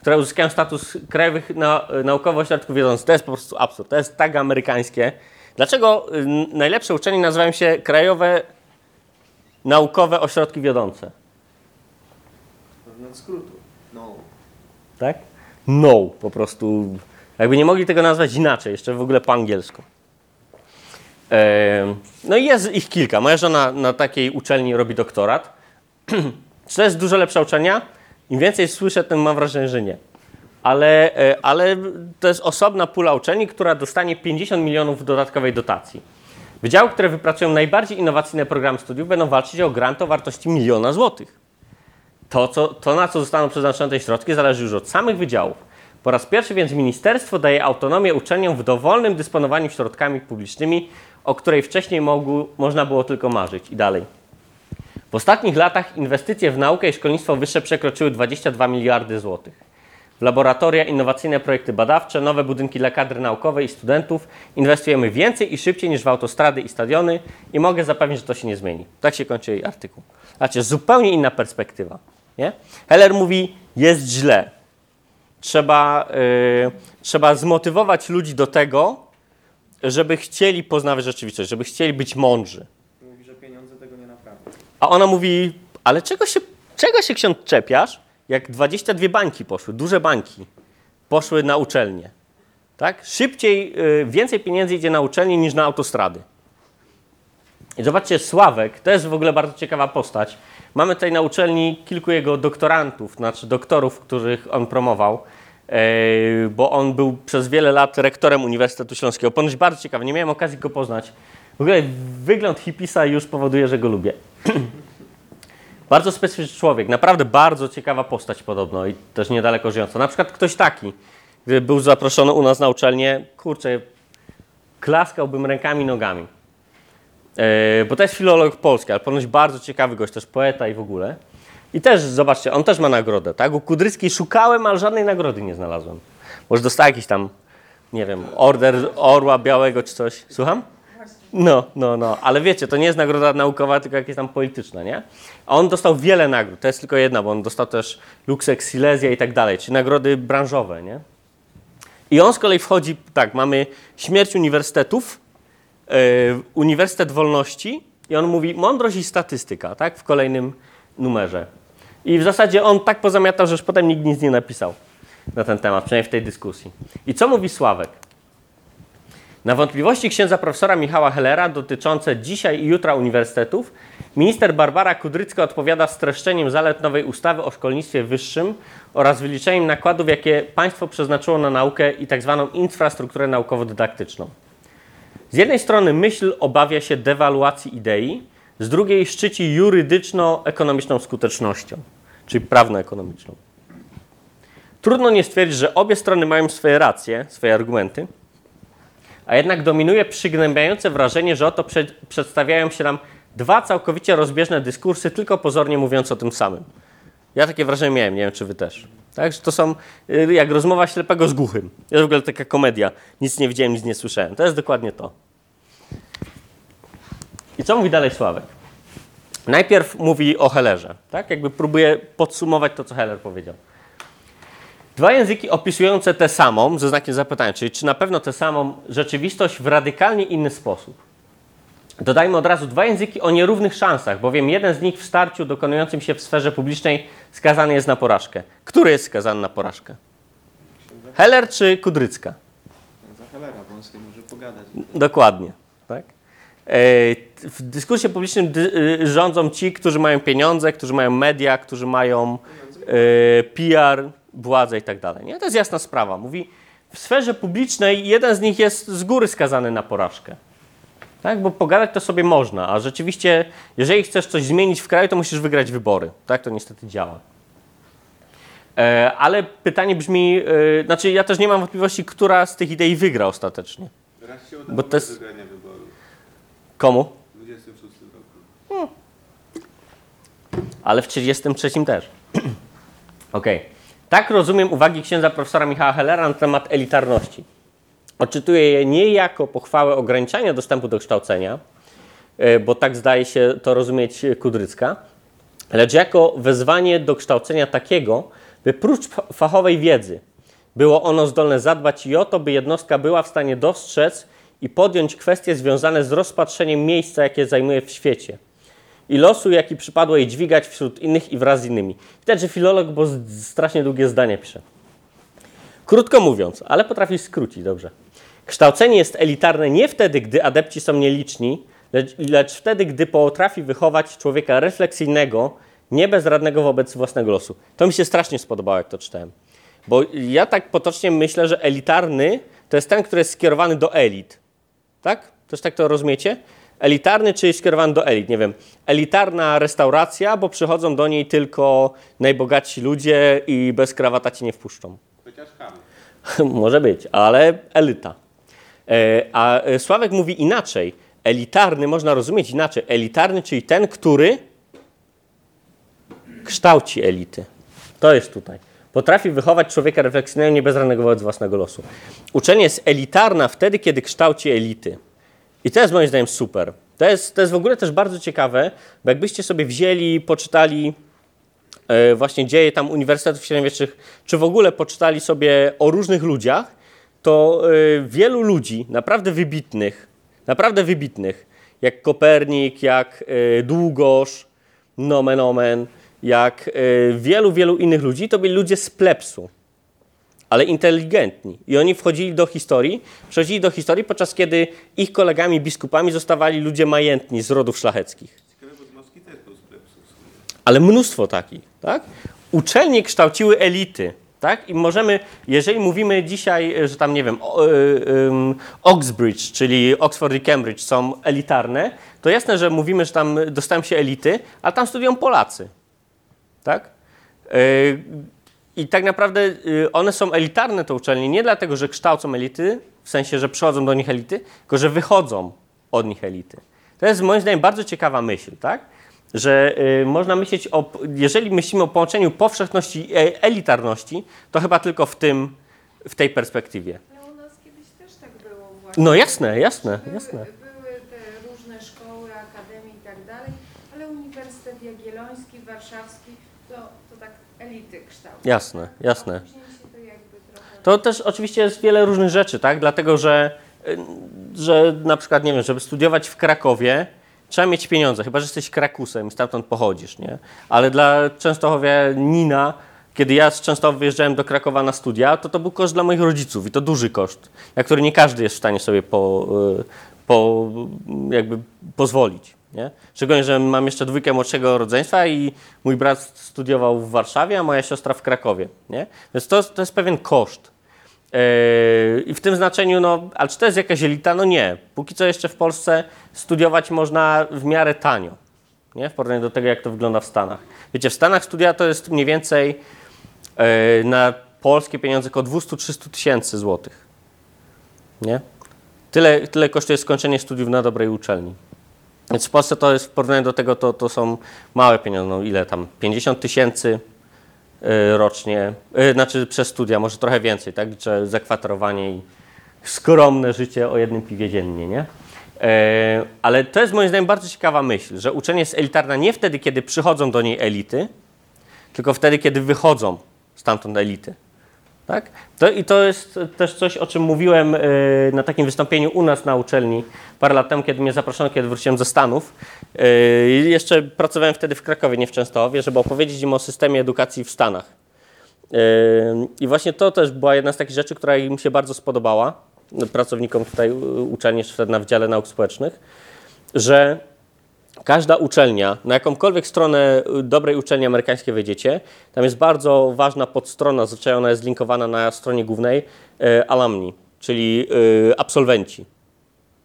które uzyskają status krajowych na, naukowych ośrodków wiedzących. To jest po prostu absurd. To jest tak amerykańskie. Dlaczego y, najlepsze uczelnie nazywają się krajowe naukowe ośrodki wiodące? Wewnątrz skrótu. No. Tak? No, po prostu. Jakby nie mogli tego nazwać inaczej, jeszcze w ogóle po angielsku. No i jest ich kilka. Moja żona na takiej uczelni robi doktorat. Czy (clears throat) to jest dużo lepsza uczelnia? Im więcej słyszę, tym mam wrażenie, że nie. Ale, e, ale to jest osobna pula uczelni, która dostanie 50 milionów dodatkowej dotacji. Wydziały, które wypracują najbardziej innowacyjne programy studiów, będą walczyć o grant o wartości miliona złotych. To, co, to, na co zostaną przeznaczone te środki, zależy już od samych wydziałów. Po raz pierwszy więc ministerstwo daje autonomię uczelniom w dowolnym dysponowaniu środkami publicznymi, o której wcześniej mogło, można było tylko marzyć. I dalej. W ostatnich latach inwestycje w naukę i szkolnictwo wyższe przekroczyły 22 miliardy złotych. W laboratoria, innowacyjne projekty badawcze, nowe budynki dla kadry naukowej i studentów inwestujemy więcej i szybciej niż w autostrady i stadiony i mogę zapewnić, że to się nie zmieni. Tak się kończy jej artykuł. Znaczy, zupełnie inna perspektywa. Nie? Heller mówi, jest źle. Trzeba, yy, trzeba zmotywować ludzi do tego, żeby chcieli poznawać rzeczywistość, żeby chcieli być mądrzy. Mówi, że pieniądze tego nie naprawią. A ona mówi, ale czego się, czego się ksiądz czepiasz, jak 22 bańki poszły, duże bańki, poszły na uczelnię. Tak? Szybciej, y, więcej pieniędzy idzie na uczelnię niż na autostrady. I zobaczcie, Sławek, to jest w ogóle bardzo ciekawa postać. Mamy tutaj na uczelni kilku jego doktorantów, znaczy doktorów, których on promował, e, bo on był przez wiele lat rektorem Uniwersytetu Śląskiego. Ponoć bardzo ciekawy, nie miałem okazji go poznać. W ogóle wygląd hipisa już powoduje, że go lubię. (clears throat) bardzo specyficzny człowiek, naprawdę bardzo ciekawa postać podobno i też niedaleko żyjąca. Na przykład ktoś taki, gdyby był zaproszony u nas na uczelnię, kurczę, klaskałbym rękami nogami. E, bo to jest filolog polski, ale ponoć bardzo ciekawy gość, też poeta i w ogóle. I też, zobaczcie, on też ma nagrodę, tak? U Kudryckiej szukałem, ale żadnej nagrody nie znalazłem. Może dostał jakiś tam, nie wiem, order Orła Białego czy coś. Słucham? No, no, no, ale wiecie, to nie jest nagroda naukowa, tylko jakieś tam polityczna, nie? A on dostał wiele nagród, to jest tylko jedna, bo on dostał też Lux Ex Silesia i tak dalej, czyli nagrody branżowe, nie? I on z kolei wchodzi, tak, mamy śmierć uniwersytetów, yy, Uniwersytet Wolności i on mówi mądrość i statystyka, tak, w kolejnym numerze. I w zasadzie on tak pozamiatał, że już potem nikt nic nie napisał na ten temat, przynajmniej w tej dyskusji. I co mówi Sławek? Na wątpliwości księdza profesora Michała Hellera dotyczące dzisiaj i jutra uniwersytetów, minister Barbara Kudrycka odpowiada streszczeniem zalet nowej ustawy o szkolnictwie wyższym oraz wyliczeniem nakładów, jakie państwo przeznaczyło na naukę i tzw. infrastrukturę naukowo-dydaktyczną. Z jednej strony myśl obawia się dewaluacji idei, z drugiej szczyci jurydyczno-ekonomiczną skutecznością, czyli prawno-ekonomiczną. Trudno nie stwierdzić, że obie strony mają swoje racje, swoje argumenty, a jednak dominuje przygnębiające wrażenie, że oto prze, przedstawiają się nam dwa całkowicie rozbieżne dyskursy, tylko pozornie mówiąc o tym samym. Ja takie wrażenie miałem, nie wiem czy wy też. Tak, że to są y, jak rozmowa ślepego z głuchym. Jest w ogóle taka komedia. Nic nie widziałem, nic nie słyszałem. To jest dokładnie to. I co mówi dalej Sławek? Najpierw mówi o Hellerze, tak? Jakby próbuje podsumować to, co Heller powiedział. Dwa języki opisujące tę samą, ze znakiem zapytania, czyli czy na pewno tę samą rzeczywistość w radykalnie inny sposób. Dodajmy od razu dwa języki o nierównych szansach, bowiem jeden z nich w starciu dokonującym się w sferze publicznej skazany jest na porażkę. Który jest skazany na porażkę? Heller czy Kudrycka? Za Hellera, bo on sobie może pogadać. Dokładnie. Tak? E, W dyskursie publicznym y, rządzą ci, którzy mają pieniądze, którzy mają media, którzy mają e, PR, władzę i tak dalej. Nie? To jest jasna sprawa. Mówi, w sferze publicznej jeden z nich jest z góry skazany na porażkę. Tak? Bo pogadać to sobie można, a rzeczywiście, jeżeli chcesz coś zmienić w kraju, to musisz wygrać wybory. Tak to niestety działa. E, ale pytanie brzmi, e, znaczy ja też nie mam wątpliwości, która z tych idei wygra ostatecznie. Raz się Bo udało to to jest- wygrania wyborów Komu? w 26 roku. ale w 33 też. (clears throat) Okej. Tak rozumiem uwagi księdza profesora Michała Hellera na temat elitarności. Odczytuję je nie jako pochwałę ograniczania dostępu do kształcenia, e, bo tak zdaje się to rozumieć Kudrycka, lecz jako wezwanie do kształcenia takiego, by prócz fa- fachowej wiedzy było ono zdolne zadbać i o to, by jednostka była w stanie dostrzec i podjąć kwestie związane z rozpatrzeniem miejsca, jakie zajmuje w świecie i losu, jaki przypadło jej dźwigać wśród innych i wraz z innymi. Widać, że filolog, bo strasznie długie zdania pisze. Krótko mówiąc, ale potrafi skrócić dobrze. Kształcenie jest elitarne nie wtedy, gdy adepci są nieliczni, lecz, lecz wtedy, gdy potrafi wychować człowieka refleksyjnego, nie bezradnego wobec własnego losu. To mi się strasznie spodobało, jak to czytałem. Bo ja tak potocznie myślę, że elitarny to jest ten, który jest skierowany do elit. Tak? Też tak to rozumiecie? Elitarny, czyli skierowany do elit. Nie wiem, elitarna restauracja, bo przychodzą do niej tylko najbogatsi ludzie i bez krawata cię nie wpuszczą. (laughs) Może być, ale elita. E, A Sławek mówi inaczej. Elitarny można rozumieć inaczej. Elitarny, czyli ten, który kształci elity. To jest tutaj. Potrafi wychować człowieka refleksyjnego, nie bezradnego wobec własnego losu. Uczenie jest elitarna wtedy, kiedy kształci elity. I to jest moim zdaniem super. To jest, to jest w ogóle też bardzo ciekawe, bo jakbyście sobie wzięli, poczytali e, właśnie dzieje tam uniwersytetów średniowiecznych, czy w ogóle poczytali sobie o różnych ludziach, to e, wielu ludzi, naprawdę wybitnych, naprawdę wybitnych, jak Kopernik, jak e, Długosz, nomen omen, jak wielu, wielu innych ludzi, to byli ludzie z plepsu, ale inteligentni. I oni wchodzili do historii, przechodzili do historii, podczas kiedy ich kolegami biskupami zostawali ludzie majętni z rodów szlacheckich ale mnóstwo takich, tak? Uczelnie kształciły elity, tak? I możemy, jeżeli mówimy dzisiaj, że tam, nie wiem, y, Oxbridge, czyli Oxford i Cambridge są elitarne, to jasne, że mówimy, że tam dostają się elity, a tam studiują Polacy, tak? I tak naprawdę y, one są elitarne, te uczelnie, nie dlatego, że kształcą elity, w sensie, że przychodzą do nich elity, tylko że wychodzą od nich elity. To jest moim zdaniem bardzo ciekawa myśl, tak? Że y, można myśleć o, jeżeli myślimy o połączeniu powszechności i e- elitarności, to chyba tylko w tym, w tej perspektywie. Ale u nas kiedyś też tak było właśnie. No jasne, jasne, jasne. były te różne szkoły, akademie i tak dalej, ale Uniwersytet Jagielloński, Warszawski, to, to tak elity. Jasne, jasne. To też oczywiście jest wiele różnych rzeczy, tak? Dlatego, że, y, że na przykład, nie wiem, żeby studiować w Krakowie, trzeba mieć pieniądze, chyba że jesteś Krakusem i stamtąd pochodzisz, nie? Ale dla Częstochowianina, kiedy ja z Częstochowy wyjeżdżałem do Krakowa na studia, to to był koszt dla moich rodziców i to duży koszt, na który nie każdy jest w stanie sobie po, y, po, jakby pozwolić. Nie? Szczególnie, że mam jeszcze dwójkę młodszego rodzeństwa i mój brat studiował w Warszawie, a moja siostra w Krakowie. Nie? Więc to, to jest pewien koszt. Yy, I w tym znaczeniu, no, ale czy to jest jakaś elita? No nie. Póki co jeszcze w Polsce studiować można w miarę tanio. Nie? W porównaniu do tego, jak to wygląda w Stanach. Wiecie, w Stanach studia to jest mniej więcej yy, na polskie pieniądze około 200-300 tysięcy złotych. Nie? Tyle, tyle kosztuje skończenie studiów na dobrej uczelni. Więc w Polsce to jest w porównaniu do tego to, to są małe pieniądze. No ile tam? 50 tysięcy y, rocznie, y, znaczy przez studia, może trochę więcej, tak? Liczę zakwaterowanie i skromne życie o jednym piwie dziennie, nie? E, ale to jest moim zdaniem bardzo ciekawa myśl, że uczenie jest elitarna nie wtedy, kiedy przychodzą do niej elity, tylko wtedy, kiedy wychodzą stamtąd elity. Tak? To, I to jest też coś, o czym mówiłem e, na takim wystąpieniu u nas na uczelni parę lat temu, kiedy mnie zaproszono, kiedy wróciłem ze Stanów. E, Jeszcze pracowałem wtedy w Krakowie, nie w Częstochowie, żeby opowiedzieć im o systemie edukacji w Stanach. E, I właśnie to też była jedna z takich rzeczy, która im się bardzo spodobała, pracownikom tutaj uczelni, jeszcze wtedy na Wydziale Nauk Społecznych, że każda uczelnia, na jakąkolwiek stronę dobrej uczelni amerykańskiej wejdziecie, tam jest bardzo ważna podstrona, zazwyczaj ona jest linkowana na stronie głównej, e, alumni, czyli e, absolwenci.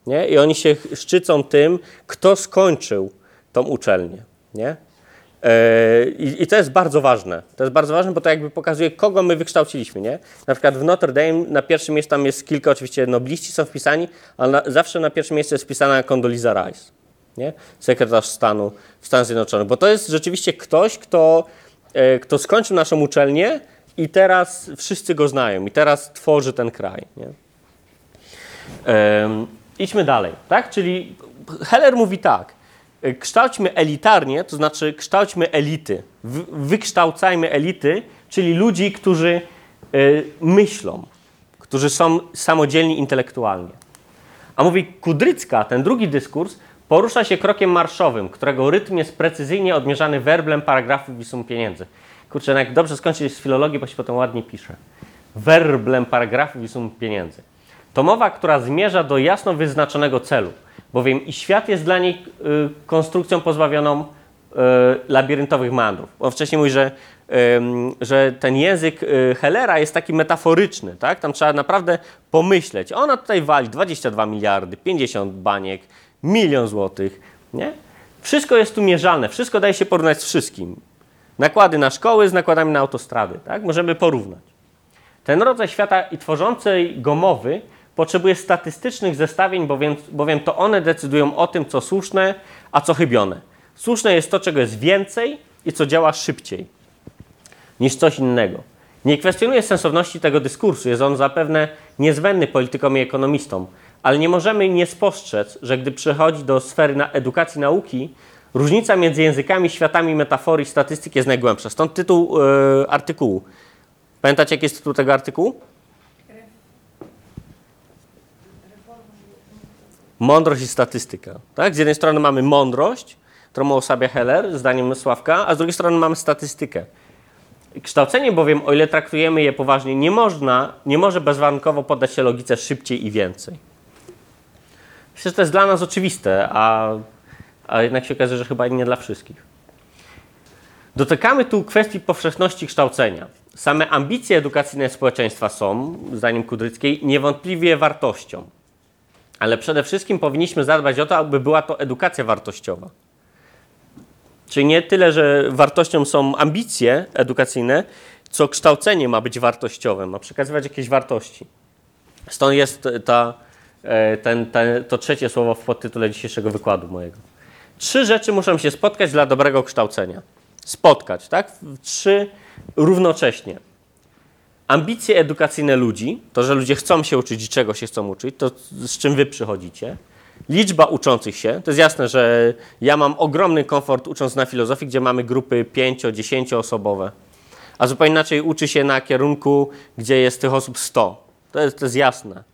Nie? I oni się szczycą tym, kto skończył tą uczelnię. Nie? E, I, I to jest bardzo ważne. To jest bardzo ważne, bo to jakby pokazuje, kogo my wykształciliśmy. Nie? Na przykład w Notre Dame na pierwszym miejscu tam jest kilka, oczywiście nobliści są wpisani, ale na, zawsze na pierwszym miejscu jest wpisana Condoleezza Rice nie? sekretarz stanu w Stanach Zjednoczonych. Bo to jest rzeczywiście ktoś, kto, e, kto skończył naszą uczelnię i teraz wszyscy go znają i teraz tworzy ten kraj. Nie? Em, idźmy dalej, tak? Czyli Heller mówi tak, e, kształćmy elitarnie, to znaczy kształćmy elity, Wy- wykształcajmy elity, czyli ludzi, którzy e, myślą, którzy są samodzielni intelektualnie. A mówi Kudrycka, ten drugi dyskurs, porusza się krokiem marszowym, którego rytm jest precyzyjnie odmierzany werblem paragrafów i sum pieniędzy. Kurczę, no jak dobrze skończyć z filologii, bo się potem ładnie pisze. Werblem paragrafów i sum pieniędzy. To mowa, która zmierza do jasno wyznaczonego celu, bowiem i świat jest dla niej y, konstrukcją pozbawioną y, labiryntowych meandrów. On wcześniej mówi, że, ym, że ten język y, Hellera jest taki metaforyczny, tak? Tam trzeba naprawdę pomyśleć. Ona tutaj wali 22 miliardy, 50 baniek, milion złotych, nie? Wszystko jest tu mierzalne, wszystko daje się porównać z wszystkim. Nakłady na szkoły z nakładami na autostrady, tak? Możemy porównać. Ten rodzaj świata i tworzącej go mowy potrzebuje statystycznych zestawień, bowiem, bowiem to one decydują o tym, co słuszne, a co chybione. Słuszne jest to, czego jest więcej i co działa szybciej niż coś innego. Nie kwestionuję sensowności tego dyskursu, jest on zapewne niezbędny politykom i ekonomistom, ale nie możemy nie spostrzec, że gdy przychodzi do sfery na edukacji nauki, różnica między językami, światami metafory i statystyki jest najgłębsza. Stąd tytuł e, artykułu. Pamiętacie, jaki jest tytuł tego artykułu? Mądrość i statystyka. Tak? Z jednej strony mamy mądrość, którą uosabia Heller, zdaniem Sławka, a z drugiej strony mamy statystykę. Kształcenie bowiem, o ile traktujemy je poważnie, nie można, nie może bezwarunkowo poddać się logice szybciej i więcej. Myślę, że to jest dla nas oczywiste, a, a jednak się okazuje, że chyba nie dla wszystkich. Dotykamy tu kwestii powszechności kształcenia. Same ambicje edukacyjne społeczeństwa są, zdaniem Kudryckiej, niewątpliwie wartością. Ale przede wszystkim powinniśmy zadbać o to, aby była to edukacja wartościowa. Czyli nie tyle, że wartością są ambicje edukacyjne, co kształcenie ma być wartościowe, ma przekazywać jakieś wartości. Stąd jest ta, ten, ten, to trzecie słowo w podtytule dzisiejszego wykładu mojego. Trzy rzeczy muszą się spotkać dla dobrego kształcenia. Spotkać, tak? Trzy równocześnie. Ambicje edukacyjne ludzi, to, że ludzie chcą się uczyć i czego się chcą uczyć, to z czym wy przychodzicie. Liczba uczących się, to jest jasne, że ja mam ogromny komfort ucząc na filozofii, gdzie mamy grupy 5-10 osobowe, a zupełnie inaczej uczy się na kierunku, gdzie jest tych osób 100. To jest, to jest jasne.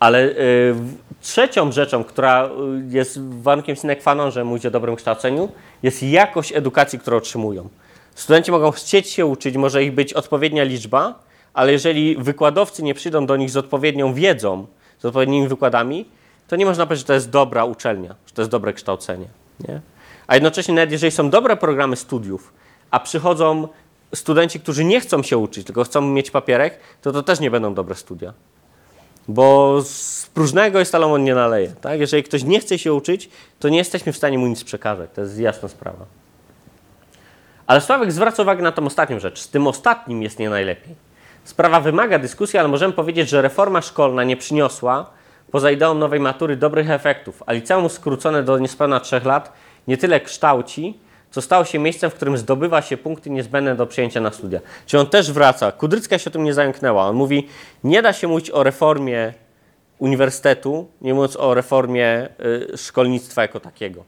Ale y, trzecią rzeczą, która y, jest warunkiem sine qua non, że mówić o dobrym kształceniu, jest jakość edukacji, którą otrzymują. Studenci mogą chcieć się uczyć, może ich być odpowiednia liczba, ale jeżeli wykładowcy nie przyjdą do nich z odpowiednią wiedzą, z odpowiednimi wykładami, to nie można powiedzieć, że to jest dobra uczelnia, że to jest dobre kształcenie. Nie? A jednocześnie, nawet jeżeli są dobre programy studiów, a przychodzą studenci, którzy nie chcą się uczyć, tylko chcą mieć papierek, to to też nie będą dobre studia. Bo z próżnego Salomon nie naleje. Tak? Jeżeli ktoś nie chce się uczyć, to nie jesteśmy w stanie mu nic przekazać. To jest jasna sprawa. Ale Sławek zwraca uwagę na tą ostatnią rzecz. Z tym ostatnim jest nie najlepiej. Sprawa wymaga dyskusji, ale możemy powiedzieć, że reforma szkolna nie przyniosła poza ideą nowej matury dobrych efektów, a liceum skrócone do niespełna 3 lat nie tyle kształci, co stało się miejscem, w którym zdobywa się punkty niezbędne do przyjęcia na studia. Czyli on też wraca. Kudrycka się o tym nie zająknęła. On mówi, nie da się mówić o reformie uniwersytetu, nie mówiąc o reformie y, szkolnictwa jako takiego.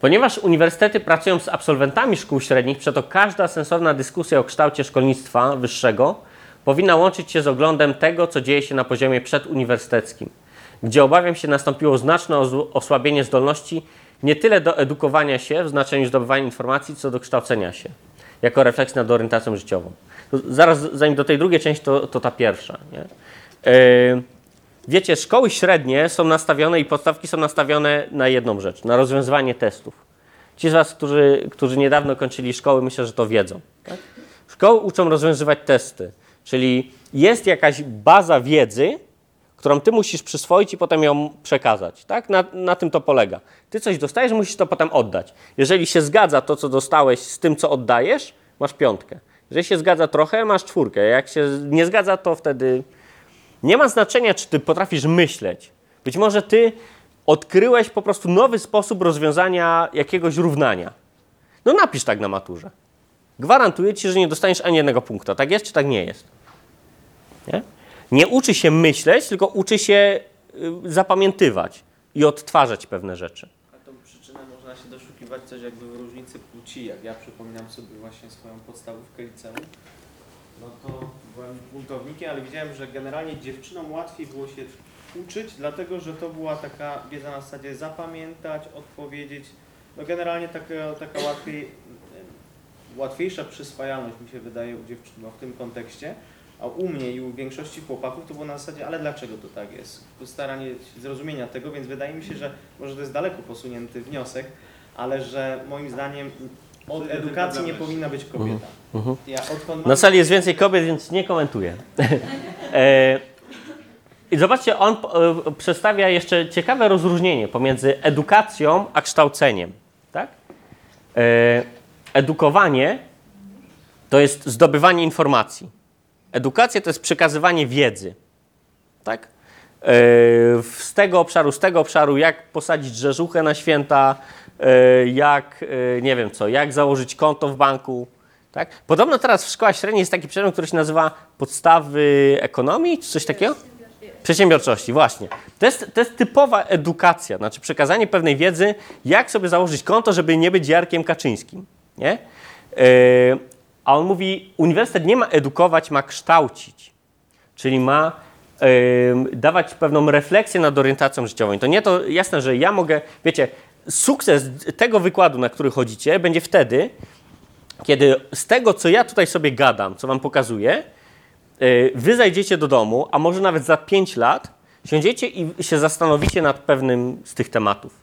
Ponieważ uniwersytety pracują z absolwentami szkół średnich, przeto każda sensowna dyskusja o kształcie szkolnictwa wyższego powinna łączyć się z oglądem tego, co dzieje się na poziomie przeduniwersyteckim, gdzie obawiam się nastąpiło znaczne osłabienie zdolności nie tyle do edukowania się w znaczeniu zdobywania informacji, co do kształcenia się, jako refleksji nad orientacją życiową. Zaraz, zanim do tej drugiej części, to, to ta pierwsza. Nie? Yy, Wiecie, szkoły średnie są nastawione i podstawki są nastawione na jedną rzecz, na rozwiązywanie testów. Ci z Was, którzy, którzy niedawno kończyli szkoły, myślę, że to wiedzą. Tak? Szkoły uczą rozwiązywać testy, czyli jest jakaś baza wiedzy, którą Ty musisz przyswoić i potem ją przekazać. Tak? Na, na tym to polega. Ty coś dostajesz, musisz to potem oddać. Jeżeli się zgadza to, co dostałeś z tym, co oddajesz, masz piątkę. Jeżeli się zgadza trochę, masz czwórkę. Jak się nie zgadza, to wtedy nie ma znaczenia, czy ty potrafisz myśleć. Być może ty odkryłeś po prostu nowy sposób rozwiązania jakiegoś równania. No napisz tak na maturze. Gwarantuję ci, że nie dostaniesz ani jednego punkta. Tak jest, czy tak nie jest? Nie, nie uczy się myśleć, tylko uczy się y, zapamiętywać i odtwarzać pewne rzeczy. A tą przyczynę można się doszukiwać coś jakby w różnicy płci. Jak ja przypominam sobie właśnie swoją podstawówkę liceum, no to byłem buntownikiem, ale widziałem, że generalnie dziewczynom łatwiej było się uczyć, dlatego że to była taka wiedza na zasadzie zapamiętać, odpowiedzieć. No generalnie taka, taka łatwiej, łatwiejsza przyswajalność mi się wydaje u dziewczyn w tym kontekście. A u mnie i u większości chłopaków to było na zasadzie, ale dlaczego to tak jest? To staranie zrozumienia tego, więc wydaje mi się, że może to jest daleko posunięty wniosek, ale że moim zdaniem od edukacji nie powinna być kobieta. Mhm. Ja odkąd Na mam... sali jest więcej kobiet, więc nie komentuję. (laughs) e, I zobaczcie, on e, przedstawia jeszcze ciekawe rozróżnienie pomiędzy edukacją a kształceniem. Tak? E, edukowanie to jest zdobywanie informacji. Edukacja to jest przekazywanie wiedzy. Tak? E, z tego obszaru, z tego obszaru, jak posadzić drzeżuchę na święta, e, jak, e, nie wiem co, jak założyć konto w banku. Tak? Podobno teraz w szkołach średnich jest taki przedmiot, który się nazywa podstawy ekonomii, czy coś takiego? Przedsiębiorczości, właśnie. To jest, to jest typowa edukacja, znaczy przekazanie pewnej wiedzy, jak sobie założyć konto, żeby nie być Jarkiem Kaczyńskim. Nie? A on mówi, uniwersytet nie ma edukować, ma kształcić. Czyli ma yy, dawać pewną refleksję nad orientacją życiową. I to nie to jasne, że ja mogę, wiecie, sukces tego wykładu, na który chodzicie, będzie wtedy, kiedy z tego, co ja tutaj sobie gadam, co wam pokazuję, yy, wy zajdziecie do domu, a może nawet za 5 lat, siądziecie i się zastanowicie nad pewnym z tych tematów.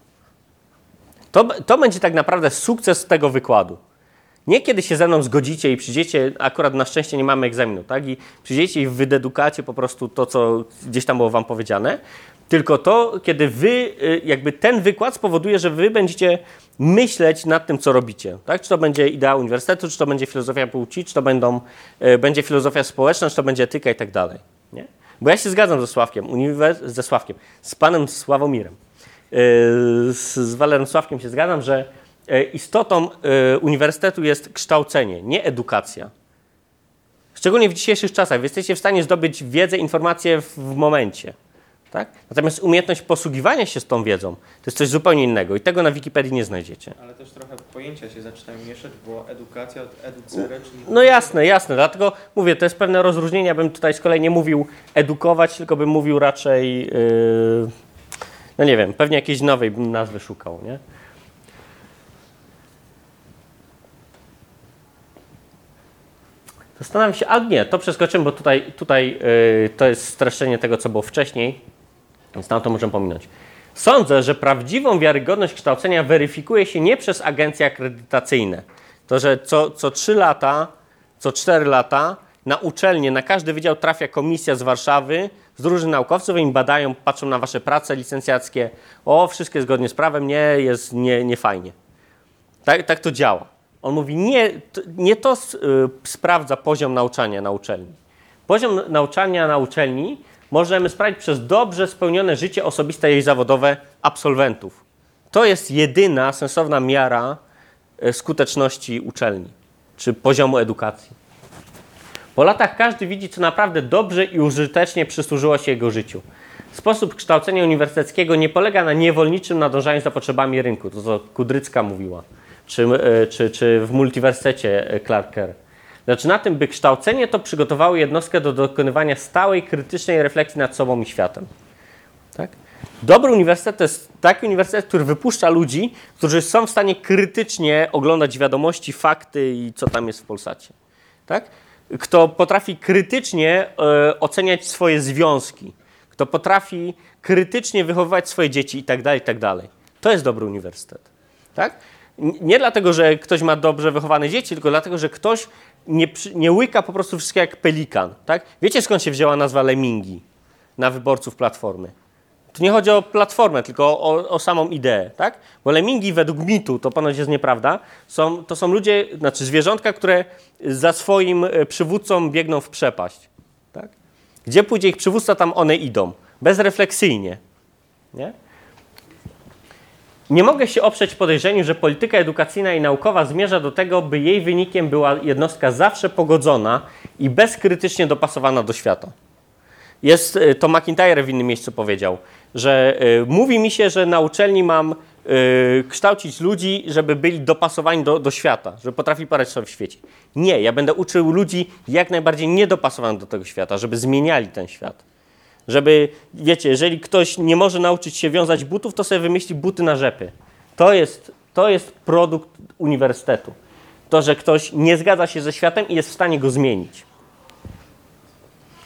To, to będzie tak naprawdę sukces tego wykładu. Nie kiedy się ze mną zgodzicie i przyjdziecie, akurat na szczęście nie mamy egzaminu, tak? I przyjdziecie i wydedukacie po prostu to, co gdzieś tam było wam powiedziane, tylko to, kiedy wy, y, jakby ten wykład spowoduje, że wy będziecie myśleć nad tym, co robicie, tak? Czy to będzie idea uniwersytetu, czy to będzie filozofia płci, czy to będą, y, będzie filozofia społeczna, czy to będzie etyka i tak dalej, nie? Bo ja się zgadzam ze Sławkiem, uniwers- ze Sławkiem, z panem Sławomirem, y, z, z Walerem Sławkiem się zgadzam, że istotą e, uniwersytetu jest kształcenie, nie edukacja. Szczególnie w dzisiejszych czasach. Wy jesteście w stanie zdobyć wiedzę, informacje w, w momencie. Tak? Natomiast umiejętność posługiwania się z tą wiedzą to jest coś zupełnie innego i tego na Wikipedii nie znajdziecie. Ale też trochę pojęcia się zaczynają mieszać, bo edukacja od educere, czyli... No jasne, jasne. Dlatego mówię, to jest pewne rozróżnienie. Ja bym tutaj z kolei nie mówił edukować, tylko bym mówił raczej, yy, no nie wiem, pewnie jakiejś nowej bym nazwy szukał, nie? Zastanawiam się, ale nie, to przeskoczymy, bo tutaj, tutaj yy, to jest streszczenie tego, co było wcześniej, więc tam to możemy pominąć. Sądzę, że prawdziwą wiarygodność kształcenia weryfikuje się nie przez agencje akredytacyjne. To, że co, co 3 lata, co 4 lata na uczelnię, na każdy wydział trafia komisja z Warszawy, z różnych naukowców, im badają, patrzą na wasze prace licencjackie. O, wszystkie zgodnie z prawem, nie, jest nie, nie fajnie. Tak, tak to działa. On mówi, nie nie to y, sprawdza poziom nauczania na uczelni. Poziom nauczania na uczelni możemy sprawić przez dobrze spełnione życie osobiste i zawodowe absolwentów. To jest jedyna sensowna miara e, skuteczności uczelni czy poziomu edukacji. Po latach każdy widzi, co naprawdę dobrze i użytecznie przysłużyło się jego życiu. Sposób kształcenia uniwersyteckiego nie polega na niewolniczym nadążaniu za potrzebami rynku, to co Kudrycka mówiła, czy, e, czy, czy w multiwersecie e, Clark Kerr. Znaczy na tym, by kształcenie to przygotowało jednostkę do dokonywania stałej, krytycznej refleksji nad sobą i światem. Tak? Dobry uniwersytet to jest taki uniwersytet, który wypuszcza ludzi, którzy są w stanie krytycznie oglądać wiadomości, fakty i co tam jest w Polsacie. Tak? Kto potrafi krytycznie e, oceniać swoje związki, kto potrafi krytycznie wychowywać swoje dzieci i tak dalej, i tak dalej. To jest dobry uniwersytet. Tak? Nie dlatego, że ktoś ma dobrze wychowane dzieci, tylko dlatego, że ktoś nie, nie łyka po prostu wszystkiego jak pelikan. Tak? Wiecie skąd się wzięła nazwa Lemingi na wyborców Platformy? Tu nie chodzi o platformę, tylko o, o samą ideę, tak? Bo lemingi według mitu, to ponoć jest nieprawda, są, to są ludzie, znaczy zwierzątka, które za swoim e, przywódcą biegną w przepaść, tak? Gdzie pójdzie ich przywódca, tam one idą, bezrefleksyjnie, nie? Nie mogę się oprzeć podejrzeniu, że polityka edukacyjna i naukowa zmierza do tego, by jej wynikiem była jednostka zawsze pogodzona i bezkrytycznie dopasowana do świata. Jest, y, to McIntyre w innym miejscu powiedział, że y, mówi mi się, że na uczelni mam y, kształcić ludzi, żeby byli dopasowani do, do świata, żeby potrafili poradzić sobie w świecie. Nie, ja będę uczył ludzi jak najbardziej niedopasowanych do tego świata, żeby zmieniali ten świat. Żeby, wiecie, jeżeli ktoś nie może nauczyć się wiązać butów, to sobie wymyśli buty na rzepy. To jest, to jest produkt uniwersytetu. To, że ktoś nie zgadza się ze światem i jest w stanie go zmienić.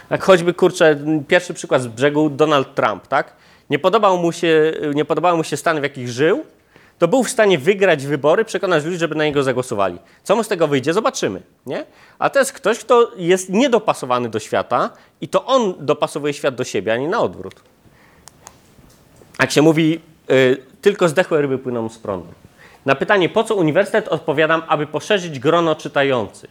Jak choćby, kurczę, pierwszy przykład z brzegu, Donald Trump, tak? Nie podobał mu się, nie podobały mu się Stany, w jakich żył, to był w stanie wygrać wybory, przekonać ludzi, żeby na niego zagłosowali. Co mu z tego wyjdzie, zobaczymy, nie? A to jest ktoś, kto jest niedopasowany do świata i to on dopasowuje świat do siebie, a nie na odwrót. Jak się mówi, y, tylko zdechłe ryby płyną z prądu. Na pytanie, po co uniwersytet, odpowiadam, aby poszerzyć grono czytających.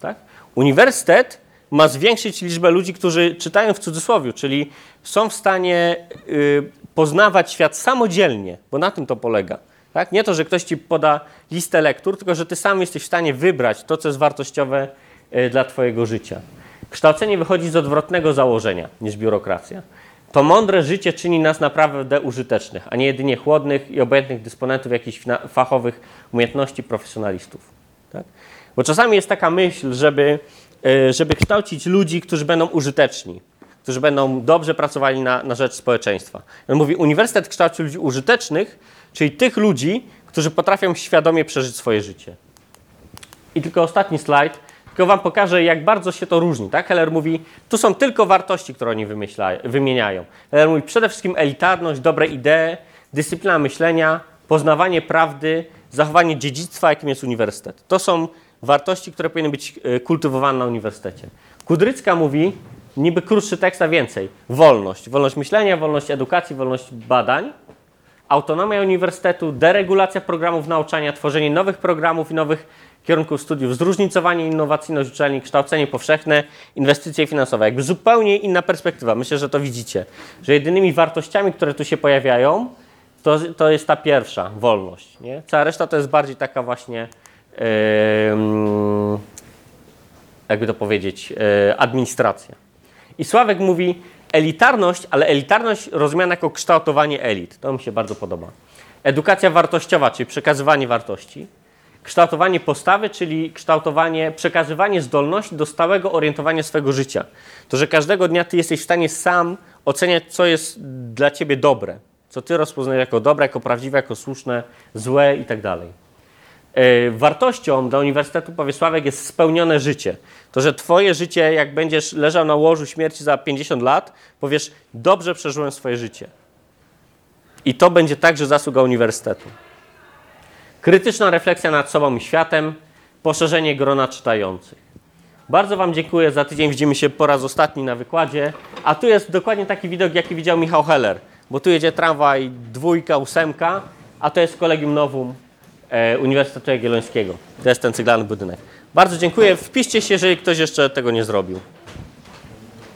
Tak? Uniwersytet ma zwiększyć liczbę ludzi, którzy czytają w cudzysłowie, czyli są w stanie y, poznawać świat samodzielnie, bo na tym to polega. Tak? Nie to, że ktoś ci poda listę lektur, tylko że ty sam jesteś w stanie wybrać to, co jest wartościowe y, dla twojego życia. Kształcenie wychodzi z odwrotnego założenia niż biurokracja. To mądre życie czyni nas naprawdę użytecznych, a nie jedynie chłodnych i obojętnych dysponentów jakichś fachowych umiejętności profesjonalistów. Tak? Bo czasami jest taka myśl, żeby, y, żeby kształcić ludzi, którzy będą użyteczni, którzy będą dobrze pracowali na, na rzecz społeczeństwa. On mówi, uniwersytet kształci ludzi użytecznych, czyli tych ludzi, którzy potrafią świadomie przeżyć swoje życie. I tylko ostatni slajd, tylko wam pokażę, jak bardzo się to różni. Tak? Heller mówi, tu są tylko wartości, które oni wymieniają. Heller mówi przede wszystkim elitarność, dobre idee, dyscyplina myślenia, poznawanie prawdy, zachowanie dziedzictwa, jakim jest uniwersytet. To są wartości, które powinny być e, kultywowane na uniwersytecie. Kudrycka mówi, niby krótszy tekst, a więcej. Wolność. Wolność myślenia, wolność edukacji, wolność badań autonomia uniwersytetu, deregulacja programów nauczania, tworzenie nowych programów i nowych kierunków studiów, zróżnicowanie innowacyjność uczelni, kształcenie powszechne, inwestycje finansowe. Jakby zupełnie inna perspektywa. Myślę, że to widzicie, że jedynymi wartościami, które tu się pojawiają, to, to jest ta pierwsza, wolność. Nie? Cała reszta to jest bardziej taka właśnie, em, jakby to powiedzieć, e, administracja. I Sławek mówi elitarność, ale elitarność rozumiana jako kształtowanie elit. To mi się bardzo podoba. Edukacja wartościowa, czyli przekazywanie wartości. Kształtowanie postawy, czyli kształtowanie, przekazywanie zdolności do stałego orientowania swojego życia. To, że każdego dnia ty jesteś w stanie sam oceniać, co jest dla ciebie dobre. Co ty rozpoznajesz jako dobre, jako prawdziwe, jako słuszne, złe i tak dalej. E, wartością dla Uniwersytetu Powie Sławek jest spełnione życie. To, że twoje życie, jak będziesz leżał na łożu śmierci za 50 lat, powiesz, dobrze przeżyłem swoje życie. I to będzie także zasługa uniwersytetu. Krytyczna refleksja nad sobą i światem, poszerzenie grona czytających. Bardzo Wam dziękuję. Za tydzień widzimy się po raz ostatni na wykładzie. A tu jest dokładnie taki widok, jaki widział Michał Heller. Bo tu jedzie tramwaj dwójka, ósemka, a to jest Kolegium Nowum e, Uniwersytetu Jagiellońskiego. To jest ten cyglany budynek. Bardzo dziękuję. Wpiszcie się, jeżeli ktoś jeszcze tego nie zrobił.